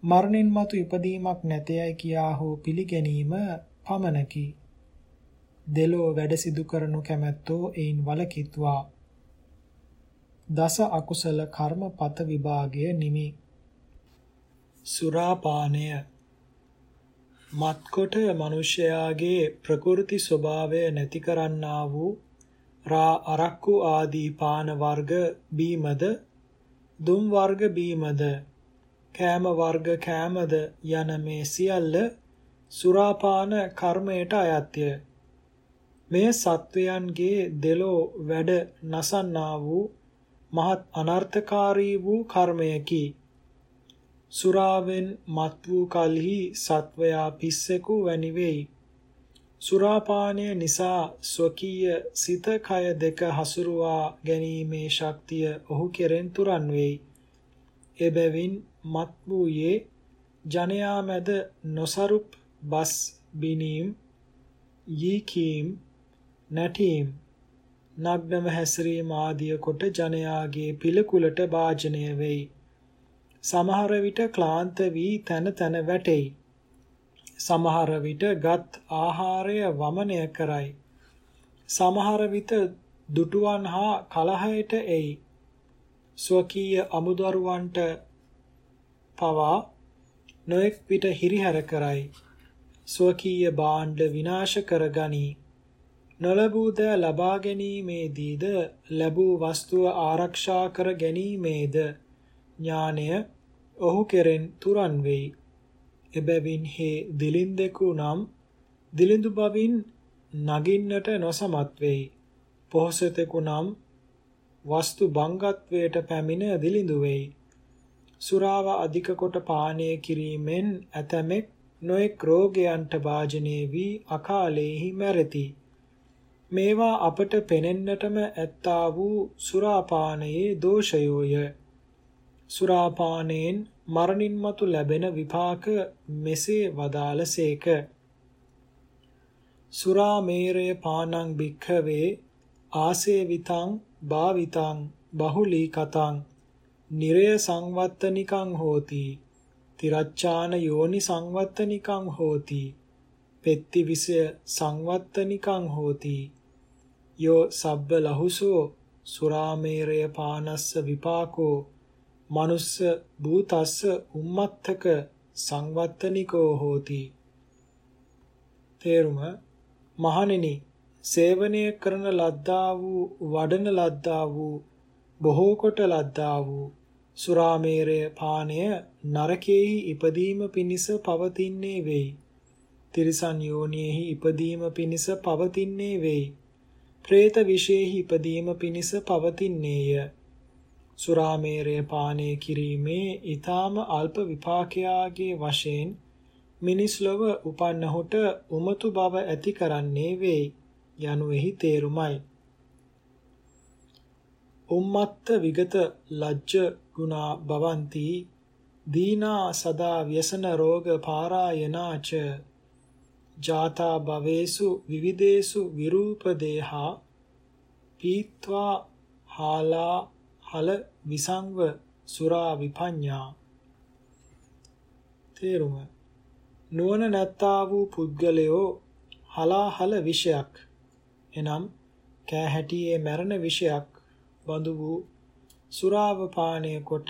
මරණින් මතු ඉපදීමක් නැතේයි කියා හෝ පිළිගැනීම පමණකි. දෙලෝ වැඩ සිදු කරනු කැමැත්තෝ එයින් වලකිත්වා. දස අකුසල කර්මපත විභාගය නිමි. සුරාපානය මත්කොට මිනිසයාගේ ප්‍රකෘති ස්වභාවය නැති කරන්නා වූ රා අරක්කු ආදී පාන වර්ග බීමද දුම් වර්ග බීමද කෑම වර්ග කෑමද යන මේ සියල්ල සුරාපාන කර්මයට අයත්ය. මේ සත්වයන්ගේ දෙලෝ වැඩ නසන්නා වූ මහත් අනර්ථකාරී වූ කර්මයකි. සුරාවෙන් මත් වූ කලෙහි සත්වයා පිස්සෙකු වැනි වෙයි. සුරාපානය නිසා ස්වකීය සිත කය දෙක හසුරුවා ගැනීමේ ශක්තිය ඔහු කෙරෙන් තුරන් වෙයි. එබැවින් මත් වූයේ ජනයා මැද නොසරුප් බස් බිනීම් යීකීම් නැටීම් නග්නව හැසිරීම ආදිය කොට ජනයාගේ පිළිකුලට වාජනය වෙයි. සමහර විට ක්ලාන්ත වී තන තන වැටෙයි. සමහර විට ගත් ආහාරය වමනය කරයි. සමහර විට දුටුවන් හා කලහයට එයි. ස්වකීය අමුදරුවන්ට පවා නොඑක් පිට හිරිහැර කරයි. ස්වකීය භාණ්ඩ විනාශ කරගනී. නොලබූ ද ලබා ගැනීමේදීද ලැබූ වස්තුව ආරක්ෂා කර ගැනීමේද ඥානය ඔහු කෙරෙන් තුරන් වෙයි. එබැවින් හේ දිලින්දෙකු නම් දිලිඳු බවින් නගින්නට නොසමත් වෙයි. පොහොසතෙකු නම් වස්තු බංගත්වයට පැමිණ දිලිඳු වෙයි. සුරාව අධික කොට පානය කිරීමෙන් ඇතමෙක් නොඑක් රෝගයන්ට භාජනය වී අකාලේහි මැරෙති. මේවා අපට පෙනෙන්නටම ඇත්තා වූ සුරාපානයේ දෝෂයෝය. සුරාපානයෙන් මරණින් මතු ලැබෙන විපාක මෙසේ වදාළසේක. සුරාමේරය පානං භික්ඛවේ ආසේවිතං භාවිතං බහුලී කතං නිරය සංවත්තනිකං හෝති තිරච්ඡාන යෝනි සංවත්තනිකං හෝති පෙත්ති විසය සංවත්තනිකං හෝති යෝ සබ්බ ලහුසෝ සුරාමේරය පානස්ස විපාකෝ මනුස්ස භූතස්ස උම්මත්තක සංවත්තනිකෝ හෝති තේරුම මහණෙනි සේවනය කරන ලද්දා වූ වඩන ලද්දා වූ බොහෝ කොට ලද්දා වූ සුරාමේරය පානය නරකේහි ඉපදීම පිණිස පවතින්නේ වෙයි. තිරිසන් යෝනියෙහි ඉපදීම පිණිස පවතින්නේ වෙයි. പ്രേත විශේෂෙහි ඉපදීම පිණිස පවතින්නේය. සුරාමේරය පානය කිරීමේ ඊ타ම අල්ප විපාකයාගේ වශයෙන් මිනිස් ලොව උපන්නහුට උමතු බව ඇති කරන්නේ වෙයි යනුෙහි තේරුමයි. උම්මත්ත විගත ලජ්ජ ගුණා භවಂತಿ දීනා සදා ව්‍යසන රෝග පාරායනාච ජාතා භවේසු විවිදේසු විරූපදේහා පීත්වා හාලා හල විසංව සුරා විපඤ්ඤා. තේරුම. නුවණ නැත්තා වූ පුද්ගලයෝ හලාහල විෂයක්. එනම් කෑහැටියේ මැරෙන විෂයක් බඳු වූ සුරාව පානය කොට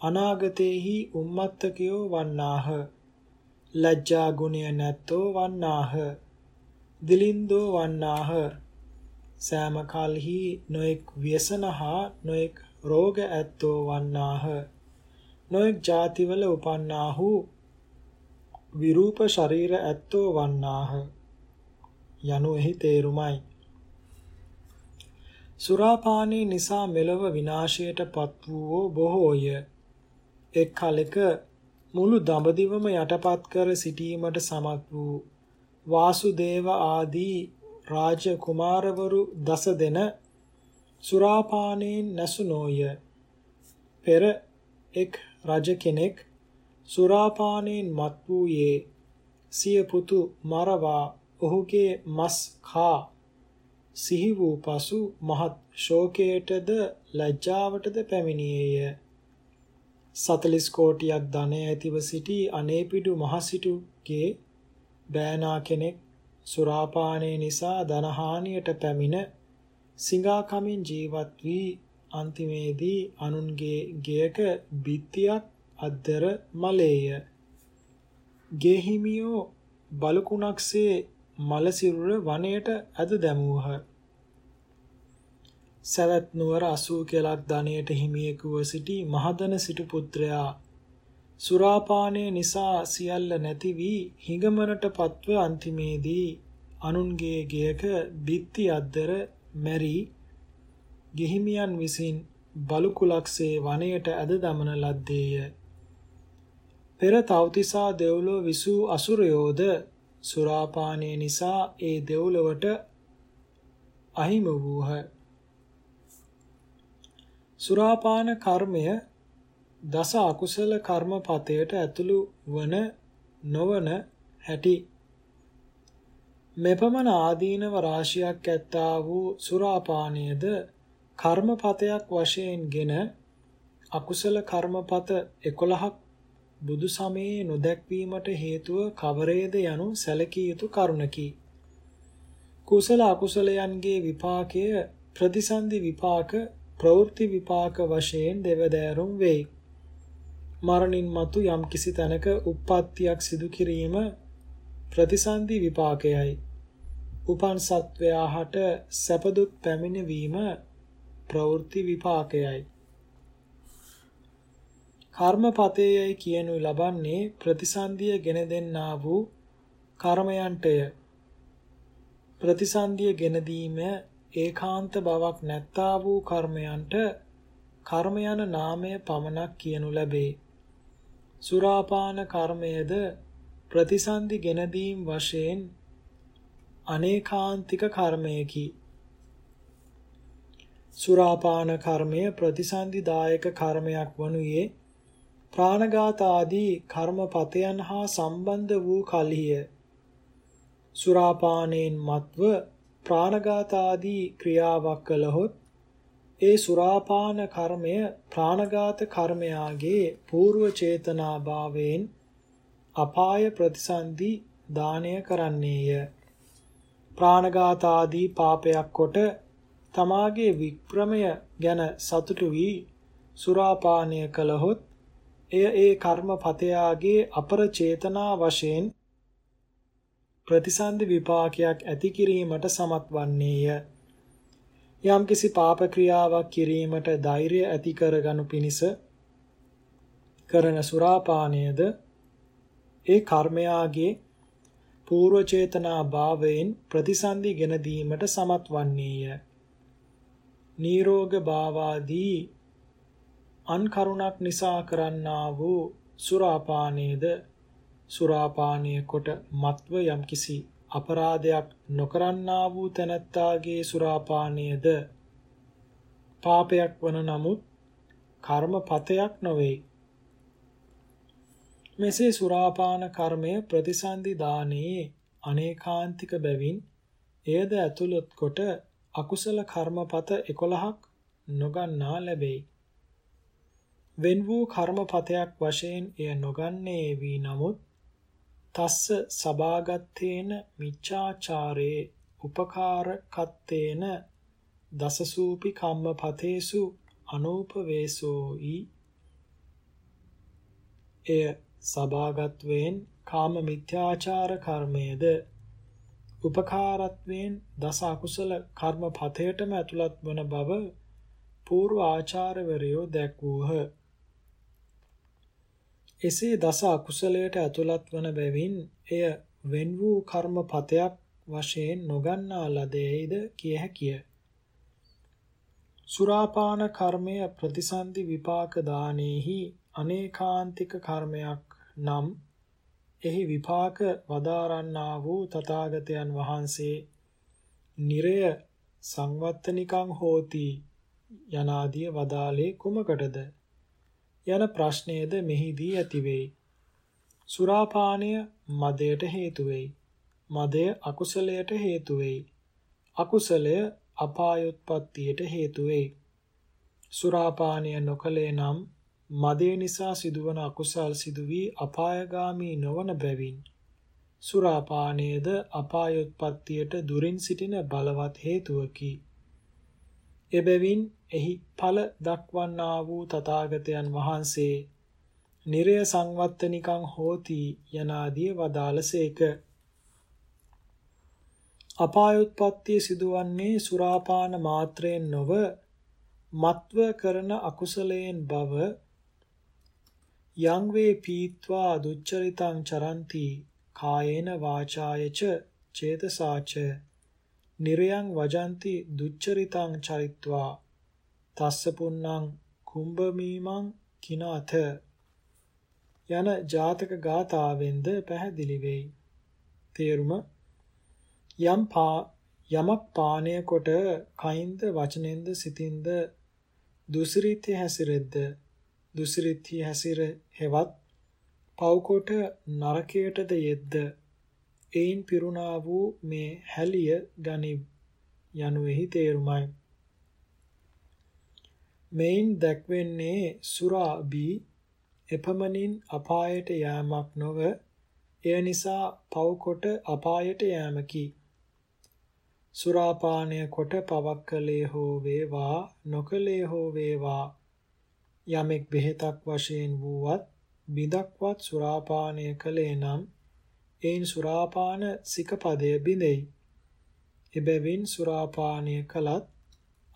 අනාගතේහි උම්මත්තකයෝ වන්නාහ. ලැජ්ජා ගුණය නැත්තෝ වන්නාහ. දිලින්දෝ වන්නාහ. සෑම කල්හි නොඑක් ව්‍යසන හා නොඑක් රෝග ඇත්තෝ වන්නාහ. නොඑක් ಜಾතිවල උපන්නාහු විරූප ශරීර ඇත්තෝ වන්නාහ. යනු එහි තේරුමයි. සුරාපානී නිසා මෙලොව විනාශයට පත් වූ බොහෝය. එක් කලෙක මුළු දඹදිවම යටපත් කර සිටීමට සමත් වූ වාසුදේව ආදී රාජ කුමාරවරු දස දෙන සුරාපානයෙන් නැසුනෝය. පෙර එක් රජ කෙනෙක් සුරාපානයෙන් මත් වූයේ සිය පුතු මරවා ඔහුගේ මස් කා සිහි වූ පසු මහත් ශෝකයටද ලැජ්ජාවටද පැමිණියේය. 40 කෝටියක් ධනය ඇතිව සිටි අනේපිඩු මහසිටුගේ බෑනා කෙනෙක් සුරාපානය නිසා ධනහානියට පැමිණ සිඟා කමින් ජීවත් වී අන්තිමේදී අනුන්ගේ ගෙයක බිත්තියක් අද්දර මලේය. ගෙහිමියෝ බලකුණක්සේ මල සිරුර වනයේට ඇද දැමූහ. සවැත් නුවර 80 කලක් ධනයට හිමියෙකුව සිටි මහදන සිටු පුත්‍රයා සුරාපානය නිසා සියල්ල නැති වී හිඟමනට පත්ව අන්තිමේදී අනුන්ගේ ගෙයක බිත්ති අද්දර මැරි ගෙහිමියන් විසින් බලුකුලක්සේ වනයේට ඇද දමන ලද්දේය. පෙර තවතිසා දෙව්ලොව විසූ අසුරයෝද සුරාපානය නිසා ඒ දෙව්ලොවට අහිමි වූහ. සුරාපාන කර්මය දස අකුසල කර්මපතයට ඇතුළු වන නොවන හැටි මෙපමණ ආදීනව රාශියක් ඇත්තා වූ සුරාපානයේද කර්මපතයක් වශයෙන්ගෙන අකුසල කර්මපත 11ක් බුදු සමයේ නොදැක්වීමට හේතුව කවරේද යනු සැලකිය යුතු කරුණකි. කුසල අකුසලයන්ගේ විපාකය ප්‍රතිසන්දි විපාක ප්‍රවෘත්ති විපාක වශයෙන් දෙවදෑරුම් වෙයි. මරණින් මතු යම්කිසි තැනක උප්පත්තියක් සිදු කිරීම ප්‍රතිසන්දි විපාකයයි. උපන් සත්වයා හට සැපදුක් පැමිණවීම ප්‍රවෘත්ති විපාකයයි. කර්මපතේයයි කියනු ලබන්නේ ප්‍රතිසන්දිය ගෙන දෙන්නා වූ කර්මයන්ටය. ප්‍රතිසන්දිය ගෙන දීම ඒකාන්ත බවක් නැත්තා වූ කර්මයන්ට කර්ම යන නාමය පමණක් කියනු ලැබේ. සුරාපාන කර්මයේද ප්‍රතිසන්දි ගෙන දීම වශයෙන් අනේකාන්තික කර්මයකි. සුරාපාන කර්මය ප්‍රතිසන්දිදායක කර්මයක් වනුයේ ප්‍රාණඝාත ආදී කර්මපතයන් හා සම්බන්ධ වූ කල්හිය. සුරාපානයෙන් මත්ව ප්‍රාණඝාත ආදී ක්‍රියාවක් කළහොත් ඒ සුරාපාන කර්මය ප්‍රාණඝාත කර්මයාගේ పూర్ව චේතනා භාවයෙන් අපාය ප්‍රතිසන්දි දානය කරන්නේය. ප්‍රාණඝාත ආදී පාපයක් කොට තමාගේ වික්‍රමය ගැන සතුටු වී සුරාපානය කළහොත් එය ඒ කර්මපතයාගේ අපර චේතනා වශයෙන් ප්‍රතිසන්දි විපාකයක් ඇති කිරීමට සමත් වන්නේය. යම්කිසි පාප ක්‍රියාවක් කිරීමට ධෛර්යය ඇති කරගනු පිණිස කරන සුරාපානයද ඒ කර්මයාගේ పూర్ව චේතනා භාවයෙන් ප්‍රතිසන්දි ගෙන දීමට සමත් වන්නේය. නීරෝග භාවාදී අන් කරුණක් නිසා කරන්නා වූ සුරාපානයේද සුරාපානය කොට මත්ව යම්කිසි අපරාධයක් නොකරන්නා වූ තැනැත්තාගේ සුරාපානයේද පාපයක් වන නමුත් කර්මපතයක් නොවේ. මෙසේ සුරාපාන කර්මය ප්‍රතිසන්දි දානයේ අනේකාන්තික බැවින් එයද ඇතුළත් කොට අකුසල කර්මපත 11ක් නොගන්නා ලැබෙයි. වෙන් වූ කර්මපතයක් වශයෙන් එය නොගන්නේ වී නමුත් තස්ස සබාගත්තේන මිච්ඡාචාරේ උපකාරකත්තේන දසසූපි කම්මපතේසු අනූපවේසෝයි එය සබාගත්වෙන් කාම මිත්‍යාචාර කර්මයේද උපකාරත්වයෙන් දස අකුසල කර්ම පතයටම ඇතුළත් වන බව పూర్ව ආචාර්යවරයෝ දැක්වූහ. එසේ දස අකුසලයට ඇතුළත් වන බැවින් එය වෙන් වූ කර්ම පතයක් වශයෙන් නොගන්නා ලදෙයිද කිය හැකිය. සුරාපාන කර්මය ප්‍රතිසන්දි විපාක දානෙහි අනේකාන්තික කර්මයක් නම් එහි විපාක වදාරන්නා වූ තථාගතයන් වහන්සේ නිරය සංවත්තනිකං හෝති යනාදිය වදාලේ කුමකටද යන ප්‍රශ්නයද මෙහිදී ඇතිවෙයි. සුරාපානය මදයට හේතු වෙයි. මදය අකුසලයට හේතු වෙයි. අකුසලය අපායොත්පත්තියට හේතු වෙයි. සුරාපානය නොකලේ නම් මදේ නිසා සිදුවන අකුසල් සිදු වී අපායগামী නොවන බැවින් සුරාපානයේද අපායොත්පත්තියට දුරින් සිටින බලවත් හේතුවකි. එබැවින් එහි ඵල දක්වන්නා වූ තථාගතයන් වහන්සේ නිරය සංවත්තනිකං හෝති යනාදී වදාළසේක. අපායුත්පත්තිය සිදුවන්නේ සුරාපාන මාත්‍රයෙන් නොව මත්ව කරන අකුසලයෙන් බව යං වේ පීත්වා දුච්චරිතං චරಂತಿ කායේන වාචායච චේතසාච නිරයං වජಂತಿ දුච්චරිතං චරිත්වා තස්ස පුන්නං කුම්භමීමං කිනාත යන ජාතක ගාථාවෙන්ද පැහැදිලි වෙයි. තේරුම යම් පා යමක් පානය කොට කයින්ද වචනෙන්ද සිතින්ද දුසිරිතේ හැසිරෙද්ද දුසිරිත්හි හැසිර හෙවත් පව්කොට නරකයටද යෙද්ද එයින් පිරුණා වූ මේ හැලිය ගනි යනුෙහි තේරුමයි. මෙයින් දැක්වෙන්නේ සුරා බී එපමණින් අපායට යෑමක් නොව එය නිසා පව්කොට අපායට යෑමකි. සුරාපානය කොට පවක් කළේ හෝ වේවා නොකළේ හෝ වේවා යමෙක් බෙහෙතක් වශයෙන් වූවත් බිදක්වත් සුරාපානය කළේ නම් එයින් සුරාපාන සිකපදය බිඳෙයි. එබැවින් සුරාපානය කළත්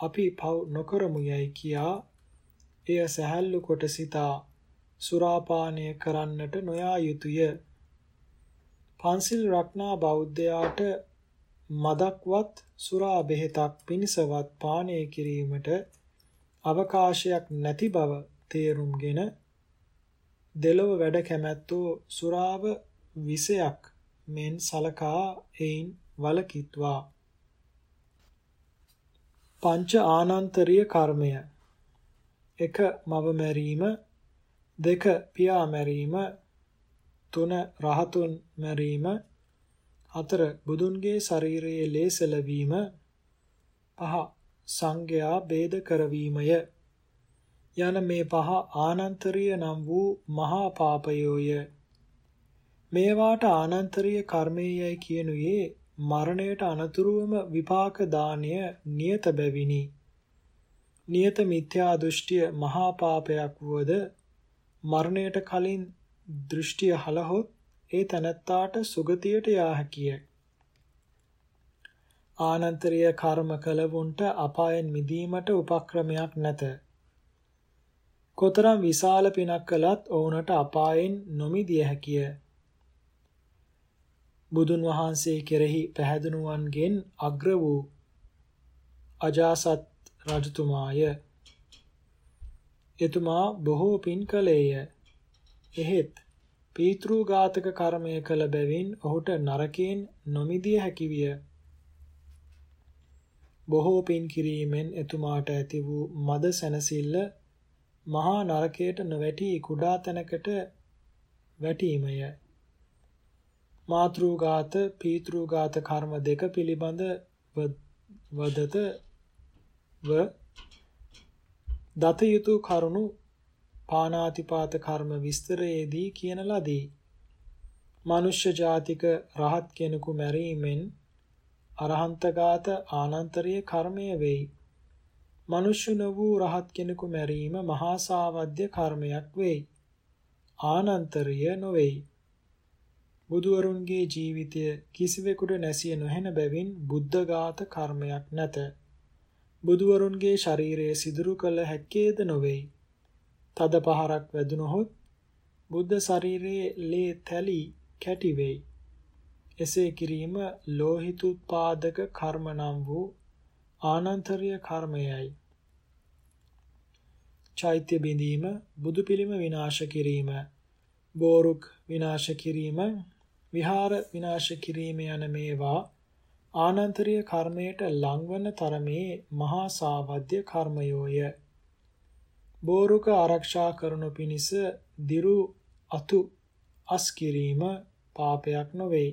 අපි පව් නොකරමු යයි කියා එය සැහැල්ලු කොට සිතා සුරාපානය කරන්නට නොයා යුතුය. පන්සිල් රක්නා බෞද්ධයාට මදක්වත් සුරා බෙහෙතක් පිණිසවත් පානය කිරීමට අවකාශයක් නැති බව තේරුම්ගෙන දෙලොව වැඩ කැමැත්තෝ සුරාව විසයක් මෙන් සලකා එයින් වලකිත්වා පංච ආනන්තරීය කර්මය. එක මව මැරීම දෙක පියා මැරීම තුන රහතුන් මැරීම හතර බුදුන්ගේ ශරීරයේ ලේසලවීම පහ සංඝයා ભેද කරවීමය. යන මේ පහ ආනන්තරීය නම් වූ මහා පාපයෝය. මේවාට ආනන්තරීය කර්මයයි කියනුයේ මරණයට අනතුරුවම විපාක දාණය නියත බැවිනි නියත මිත්‍යා දෘෂ්ටිය මහා පාපයක් වුවද මරණයට කලින් දෘෂ්ටිය හලහොත් ඒ තනත්තාට සුගතියට යා හැකිය. ආනන්තරීය කර්ම කළවුන්ට අපායන් මිදීමට උපක්‍රමයක් නැත. කොතරම් විශාල පිනක් කළත් ඔවුන්ට අපායෙන් නොමිදිය හැකිය. බුදුන් වහන්සේ කෙරෙහි පැහැදුණුවන්ගෙන් අග්‍ර වූ අජාසත් රජතුමාය. එතුමා බොහෝ පින් කළේය. එහෙත් පීතෘඝාතක කර්මය කළ බැවින් ඔහුට නරකයෙන් නොමිදිය හැකි විය. බොහෝ පින් කිරීමෙන් එතුමාට ඇති වූ මද සැනසෙල්ල මහා නරකයට නොවැටි කුඩා තැනකට වැටීමය. මාතෘඝාත පීතෘඝාත කර්ම දෙක පිළිබඳ වදත ව දත යුතු කරුණු පානාතිපාත කර්ම විස්තරයේදී කියන ලදී. මනුෂ්‍ය ජාතික රහත් කෙනෙකු මැරීමෙන් අරහන්තගත ආනන්තරීය කර්මය වෙයි. මනුෂ්‍ය වූ රහත් කෙනෙකු මැරීම මහා සාවද්‍ය කර්මයක් වෙයි. ආනන්තරීය නොවේයි. බුදුවරුන්ගේ ජීවිතය කිසිවෙකුට නැසිය නොහැන බැවින් බුද්ධඝාත කර්මයක් නැත. බුදුවරුන්ගේ ශරීරය සිදුරු කළ හැක්කේද නොවේයි. තද පහරක් වැදුනහොත් බුද්ධ ශරීරයේ ලේ තැලි කැටි වෙයි. එසේ කිරීම ලෝහිතුත්පාදක කර්ම නම් වූ ආනන්තරීය කර්මයයි. චෛත්‍ය බිඳීම, බුදු පිළිම විනාශ කිරීම, බෝරුක් විනාශ කිරීම, විහාර විනාශ කිරීම යන මේවා ආනන්තරීය කර්මයට ලංවන තරමේ මහා සාවද්‍ය කර්මයෝය. බෝරුක ආරක්ෂා කරනු පිණිස දිරු අතු අස් කිරීම පාපයක් නොවේ.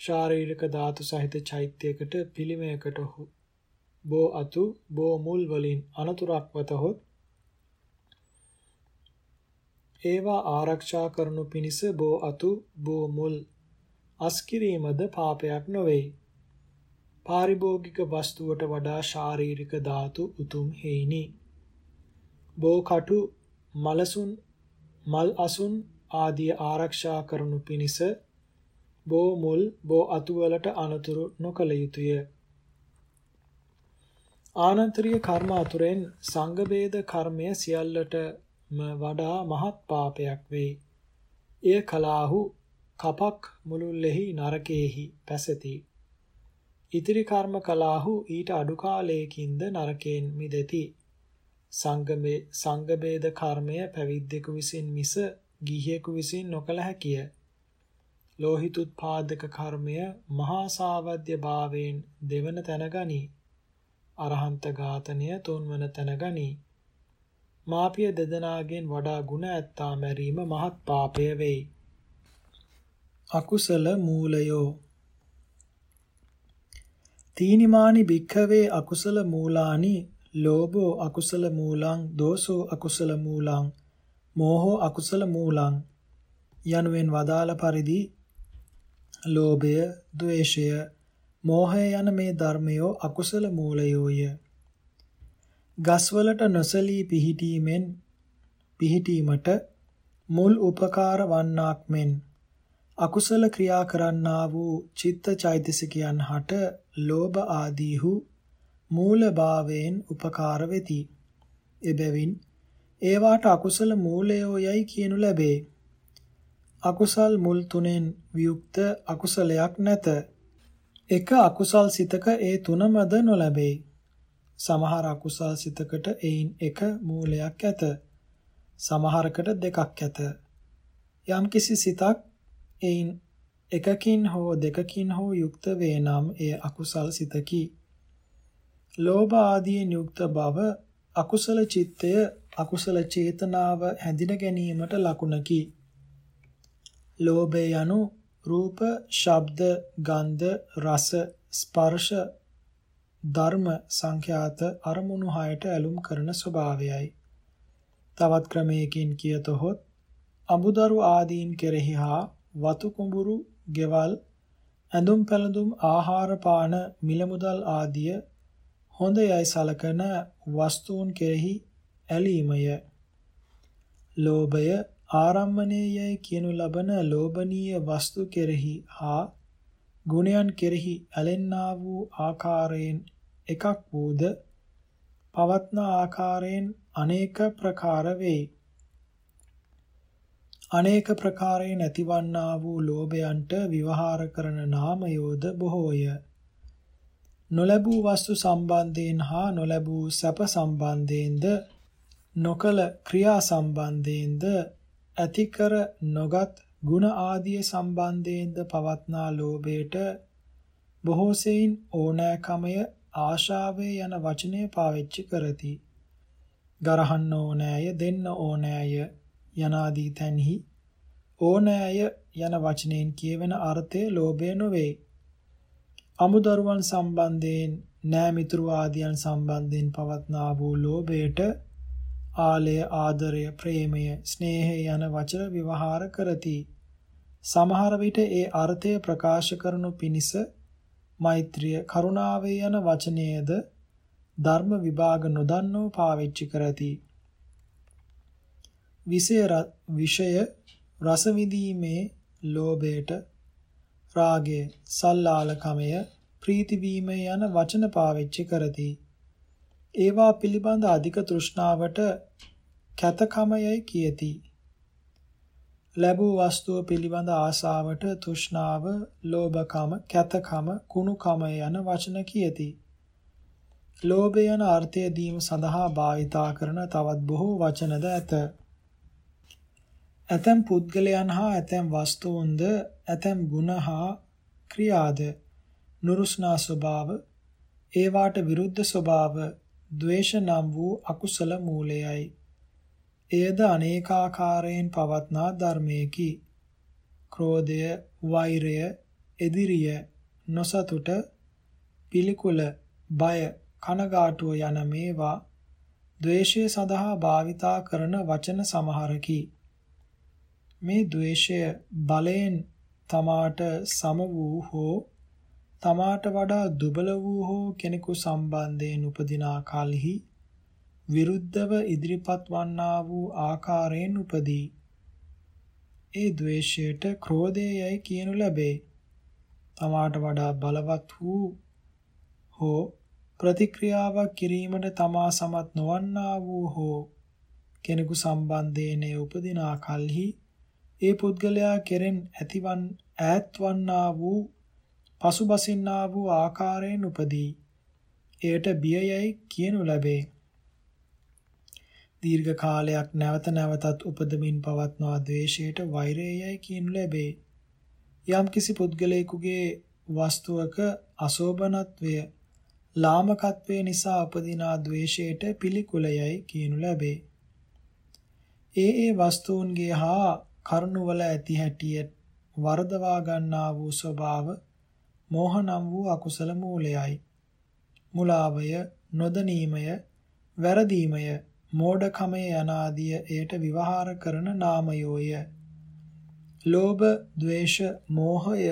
ශාරීරික ධාතු සහිත චෛත්‍යයකට පිළිමයකට බෝ අතු බෝ මුල් වලින් අනතුරක් වතහොත් ඒවා ආරක්ෂා කරනු පිණිස බෝ අතු බෝ මුල් අස් කිරීමද පාපයක් නොවේ. පාරිභෝගික වස්තුවට වඩා ශාරීරික ධාතු උතුම් හේිනි. බෝ කටු මලසුන් මල් අසුන් ආදී ආරක්ෂා කරනු පිණිස බෝ මුල් බෝ අතුවලට අනතුරු නොකළ යුතුය. ආනන්තරීය කර්ම අතුරෙන් සංඝ ભેද කර්මය සියල්ලටම වඩා මහත් පාපයක් වේ. එය කලාහු කපක් මුළුල්ලෙහි නරකයේහි පැසති. ඉතිරි කර්ම කලාහු ඊට අඩු කාලයකින්ද නරකයෙන් මිදෙති. සංගමේ සංගබේද කර්මය පැවිද්දෙකු විසින් මිස ගිහියෙකු විසින් නොකළ හැකිය. ලෝහිතුත්පාදක කර්මය මහා සාවද්‍ය භාවයෙන් දෙවන තැන ගනී. අරහන්ත ඝාතනය තුන්වන තැන ගනී. මාපිය දෙදෙනාගෙන් වඩා ಗುಣ ඇත්තා මැරීම මහත් පාපය වෙයි. අකුසල මූලයෝ තීනිමානි භික්ඛවේ අකුසල මූලානි ලෝභෝ අකුසල මූලං දෝසෝ අකුසල මූලං මෝහෝ අකුසල මූලං යනුවෙන් වදාළ පරිදි ලෝභය, ද්වේෂය, මෝහය යන මේ ධර්මයෝ අකුසල මූලයෝය. ගස්වලට නොසලී පිහිටීමෙන් පිහිටීමට මුල් උපකාර වන්නාක් මෙන් අකුසල ක්‍රියා කරන්නා වූ චිත්ත චෛතසිකයන් හට ලෝභ ආදීහු මූල භාවයෙන් උපකාර වෙති. එබැවින් ඒවාට අකුසල මූලයෝ යයි කියනු ලැබේ. අකුසල් මුල් තුනෙන් වියුක්ත අකුසලයක් නැත. එක අකුසල් සිතක ඒ තුනමද නොලැබේ. සමහර අකුසල් සිතකට එයින් එක මූලයක් ඇත. සමහරකට දෙකක් ඇත. යම්කිසි සිතක් එයින් එකකින් හෝ දෙකකින් හෝ යුක්ත වේ නම් එය අකුසල් සිතකි. ලෝභ ආදීන් යුක්ත බව අකුසල චිත්තය අකුසල චේතනාව හැඳින ගැනීමට ලකුණකි. ලෝභය යනු රූප, ශබ්ද, ගන්ධ, රස, ස්පර්ශ ධර්ම සංඛ්‍යාත අරමුණු හයට ඇලුම් කරන ස්වභාවයයි. තවත් ක්‍රමයකින් කියතොත් අමුදරු ආදීන් කෙරෙහි හා වතු කුඹුරු, ගෙවල්, ඇඳුම් පැළඳුම්, ආහාර පාන, මිල මුදල් ආදිය හොඳ යයි සලකන වස්තුන් කෙරෙහි ඇලීමය. ලෝභය ආරම්මණයයි කියනු ලබන ලෝභනීය වස්තු කෙරෙහි හා ගුණයන් කෙරෙහි ඇලෙන්නා වූ ආකාරයෙන් එකක් වූද පවත්නා ආකාරයෙන් අනේක ප්‍රකාර වෙයි. අනේක ප්‍රකාරයෙන් ඇතිවන්නා වූ ලෝභයන්ට විවහාර කරන නාමයෝද බොහෝය. නොලැබූ වස්තු සම්බන්ධයෙන් හා නොලැබූ සැප සම්බන්ධයෙන්ද නොකල ක්‍රියා සම්බන්ධයෙන්ද ඇති කර නොගත් ಗುಣ ආදිය සම්බන්ධයෙන්ද පවත්නා ලෝභයට බොහෝ සෙයින් ඕනෑකමය ආශාවේ යන වචනය පාවිච්චි කරති. ගරහන්න ඕනෑය දෙන්න ඕනෑය යනාදී තැන්හි ඕනෑය යන වචනයෙන් කියවෙන අර්ථය ලෝභය නොවේ. අමුදරුවන් සම්බන්ධයෙන් නෑ මිතුරු ආදියන් සම්බන්ධයෙන් පවත්නා වූ ලෝභයට ආලය ආදරය ප්‍රේමය ස්නේහය යන වචන විවහාර කරති. සමහර විට ඒ අර්ථය ප්‍රකාශ කරනු පිණිස මෛත්‍රිය කරුණාවේ යන වචනයේද ධර්ම විභාග නොදන්නෝ පාවිච්චි කරති. විෂය විෂය රස විඳීමේ ලෝභයට රාගය සල්ලාලකමය ප්‍රීති වීම යන වචන පාවිච්චි කරති. ඒවා පිළිබඳ අධික තෘෂ්ණාවට කැතකමයයි කියති. ලැබූ වස්තුව පිළිබඳ ආසාවට තෘෂ්ණාව, ලෝභකම, කැතකම, කුණුකම යන වචන කියති. ලෝභය යන අර්ථය දීම සඳහා භාවිතා කරන තවත් බොහෝ වචනද ඇත. ඇතැම් පුද්ගලයන් හා ඇතැම් වස්තුන්ද ඇතැම් ගුණ හා ක්‍රියාද නුරුස්නා ස්වභාව ඒවාට විරුද්ධ ස්වභාව ද්වේෂ නම් වූ අකුසල මූලයයි. එයද අනේකාකාරයෙන් පවත්නා ධර්මයකි. ක්‍රෝධය, වෛරය, එදිරිය, නොසතුට, පිළිකුල, බය, කනගාටුව යන මේවා ද්වේෂය සඳහා භාවිතා කරන වචන සමහරකි. මේ ද්වේෂය බලයෙන් තමාට සම වූ හෝ තමාට වඩා දුබල වූ හෝ කෙනෙකු සම්බන්ධයෙන් උපදිනා කලෙහි විරුද්ධව ඉදිරිපත් වන්නා වූ ආකාරයෙන් උපදී. ඒ ද්වේෂයට ක්‍රෝධයයි කියනු ලැබේ. තමාට වඩා බලවත් වූ හෝ ප්‍රතික්‍රියාවක් කිරීමට තමා සමත් නොවන්නා වූ හෝ කෙනෙකු සම්බන්ධයෙන් උපදිනා කලෙහි ඒ පුද්ගලයා කෙරෙන් ඇතිවන් ඈත්වන්නා වූ පසුබසින්නා වූ ආකාරයෙන් උපදී. එයට බියයයි කියනු ලැබේ. දීර්ඝ කාලයක් නැවත නැවතත් උපදමින් පවත්නා ද්වේෂයට වෛරයයි කියනු ලැබේ. යම්කිසි පුද්ගලයෙකුගේ වස්තුවක අශෝභනත්වය ලාමකත්වය නිසා උපදිනා ද්වේෂයට පිළිකුලයයි කියනු ලැබේ. ඒ ඒ වස්තුන්ගේ හා කරුණවල ඇති හැටිය වර්ධවා ගන්නා වූ ස්වභාව මෝහ නම් වූ අකුසල මූලයයි. මුලාවය, නොදනීමය, වැරදීමය, මෝඩකමය යනාදිය එයට විවහාර කරන නාමයෝය. ලෝභ, ద్వේෂ, මෝහය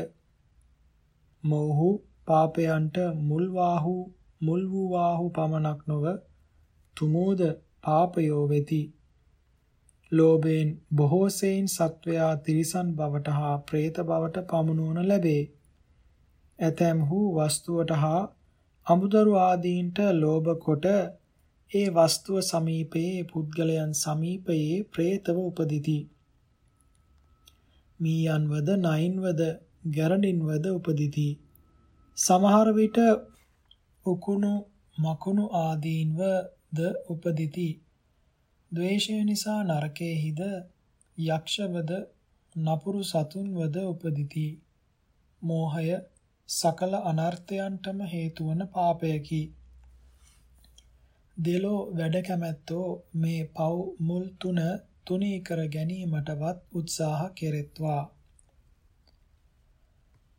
මෝහු පාපයන්ට මුල් වාහු මුල් වූ වාහු පමණක් නොව තුමෝද පාපයෝ වෙති. ලෝභයෙන් බොහෝ සෙයින් සත්වයා තිරිසන් බවට හා പ്രേත බවට පමුණුවන ලැබේ. ඇතැම්හු වස්තුවට හා අමුදරු ආදීන්ට ලෝභ කොට ඒ වස්තුව සමීපයේ පුද්ගලයන් සමීපයේ പ്രേතව උපදිති. මීයන්වද නයින්වද ගැරඩින්වද උපදිති. සමහර විට උකුණු මකුණු ආදීන්වද උපදිති. ද්වේෂය නිසා නරකයේහිද යක්ෂවද නපුරු සතුන්වද උපදිති. මෝහය සකල අනර්ථයන්ටම හේතු වන පාපයකි. දෙලෝ වැඩ කැමැත්තෝ මේ පව් මුල් තුන තුනී කර ගැනීමටවත් උත්සාහ කෙරෙත්වා.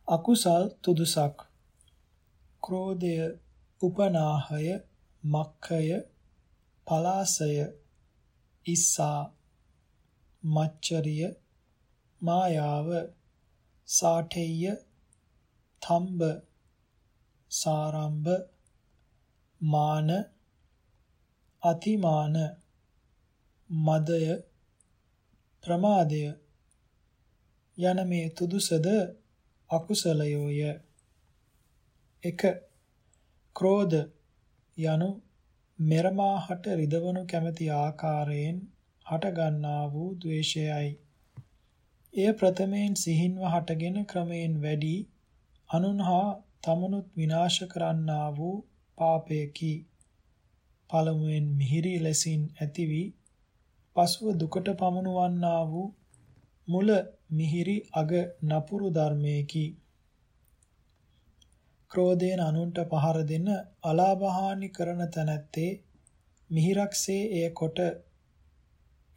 අකුසල් තුදුසක් ක්‍රෝධය උපනාහය මක්ඛය පලාසය ඉස්සා මච්චරිය මායාව සාඨෙය්‍ය තම්බ සාරම්භ මාන අතිමාන මදය ප්‍රමාදය යන මේ තුදුසද අකුසලයෝය 1 ක්‍රෝධ යනු මෙරමාහට රිදවනු කැමැති ආකාරයෙන් හටගන්නා වූ ද්වේෂයයි. එය ප්‍රථමයෙන් සිහින්ව හටගෙන ක්‍රමයෙන් වැඩි අනුන්හා තමනුත් විනාශ කරන්නා වූ පාපයකි. පළමුවෙන් මිහිරි ලෙසින් ඇතිවි පසුව දුකට පමුණුවන්නා වූ මුල මිහිරි අග නපුරු ධර්මයකි. ක්‍රෝධයෙන් අනුන්ට පහර දෙන අලාභහානි කරන තැනැත්තේ මිහිරක්සේ එය කොට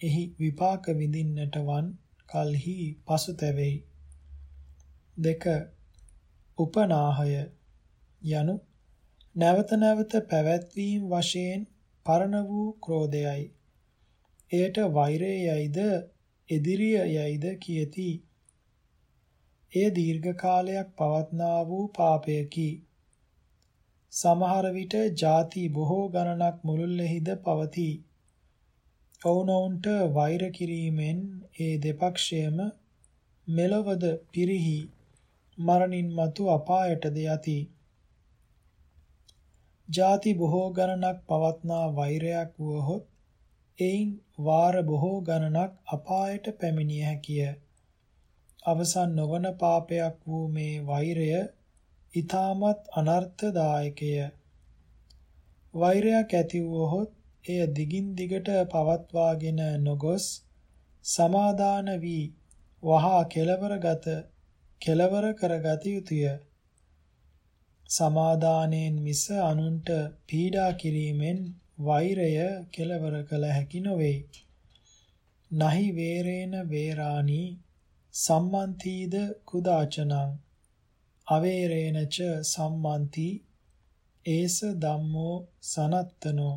එහි විපාක විඳින්නට වන් කල්හි පසුතැවෙයි. දෙක උපනාහය යනු නැවත නැවත පැවැත්වීම වශයෙන් පරණ වූ ක්‍රෝධයයි. එයට වෛරයයිද එදිරිය යයිද කියති. එය දීර්ඝ කාලයක් පවත්නා වූ පාපයකි. සමහර විට ಜಾති බොහෝ ගණනක් මුළුල්ලෙහිද පවතී. ඔවුනොවුන්ට වෛර කිරීමෙන් ඒ දෙපක්ෂයම මෙලවද පිරිහි මරණින් මතු අපායටද යති. ಜಾති බොහෝ ගණනක් පවත්නා වෛරයක් වුවහොත් එයින් වාර බොහෝ ගණනක් අපායට පැමිණිය හැකිය. අවසන් නොවන පාපයක් වූ මේ වෛරය ඊ타මත් අනර්ථදායකය. වෛරයක් ඇති වූහොත් එය දිගින් දිගට පවත්වාගෙන නොගොස් සමාදාන වී වහා කෙලවරගත කෙලවර කරගත යුතුය. සමාදානෙන් මිස අනුන්ට පීඩා කිරීමෙන් වෛරය කෙලවර කළ හැකි නොවේ. නහි වේරේන වේරාණී සම්මන්තිද කුදාචනං අවේරේනච සම්මන්ති ඒස ධම්මෝ සනත්තනෝ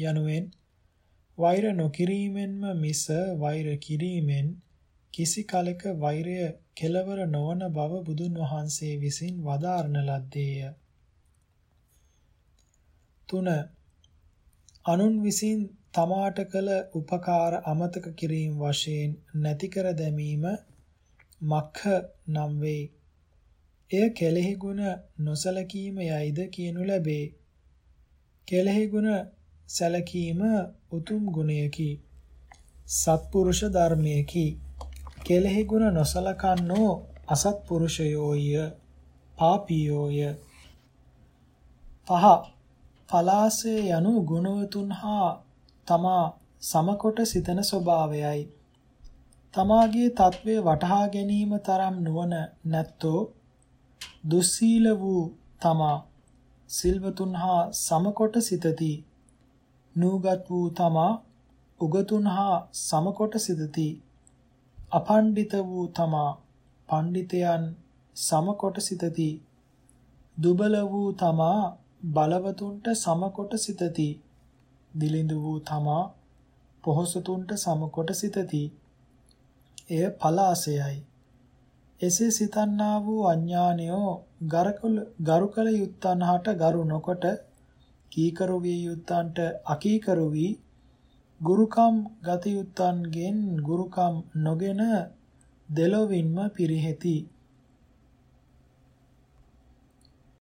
යනුවෙන් වෛර නොකිරීමෙන්ම මිස වෛර කිරීමෙන් කිසි කලක වෛරය කෙලවර නොවන බව බුදුන් වහන්සේ විසින් වදාරන ලද්දේය. 3 අනුන් විසින් තමාට කළ උපකාර අමතක කිරීම වශයෙන් නැති කර දැමීම මක්ඛ නම් වේ. එය කෙලෙහි ගුණ නොසලකීම යයිද කියනු ලැබේ. කෙලෙහි ගුණ සැලකීම උතුම් ගුණයකි. සත්පුරුෂ ධර්මයකි. කෙලෙහි ගුණ නොසලකන්නෝ අසත්පුරුෂයෝය පාපියෝය. පහ පලාසය යනු ගුණවතුන් හා තමා සමකොට සිතන ස්වභාවයයි. තමාගේ తත්වය වටහා ගැනීම තරම් නුවණ නැත්තෝ දුස්සීල වූ තමා සිල්වතුන් හා සමකොට සිතති. නූගත් වූ තමා උගතුන් හා සමකොට සිතති අපණ්ඩිත වූ තමා පණ්ඩිතයන් සමකොට සිතති. දුබල වූ තමා බලවතුන්ට සමකොට සිතති. දිලිඳු වූ තමා පොහොසතුන්ට සමකොට සිතති. එය පලාසයයි. එසේ සිතන්නා වූ අඥානයෝ ගරුකල යුත්තන් හට ගරු නොකොට කීකරු විය යුත්තන්ට අකීකරු වී ගුරුකම් ගත යුත්තන්ගෙන් ගුරුකම් නොගෙන දෙලොවින්ම පිරිහෙති.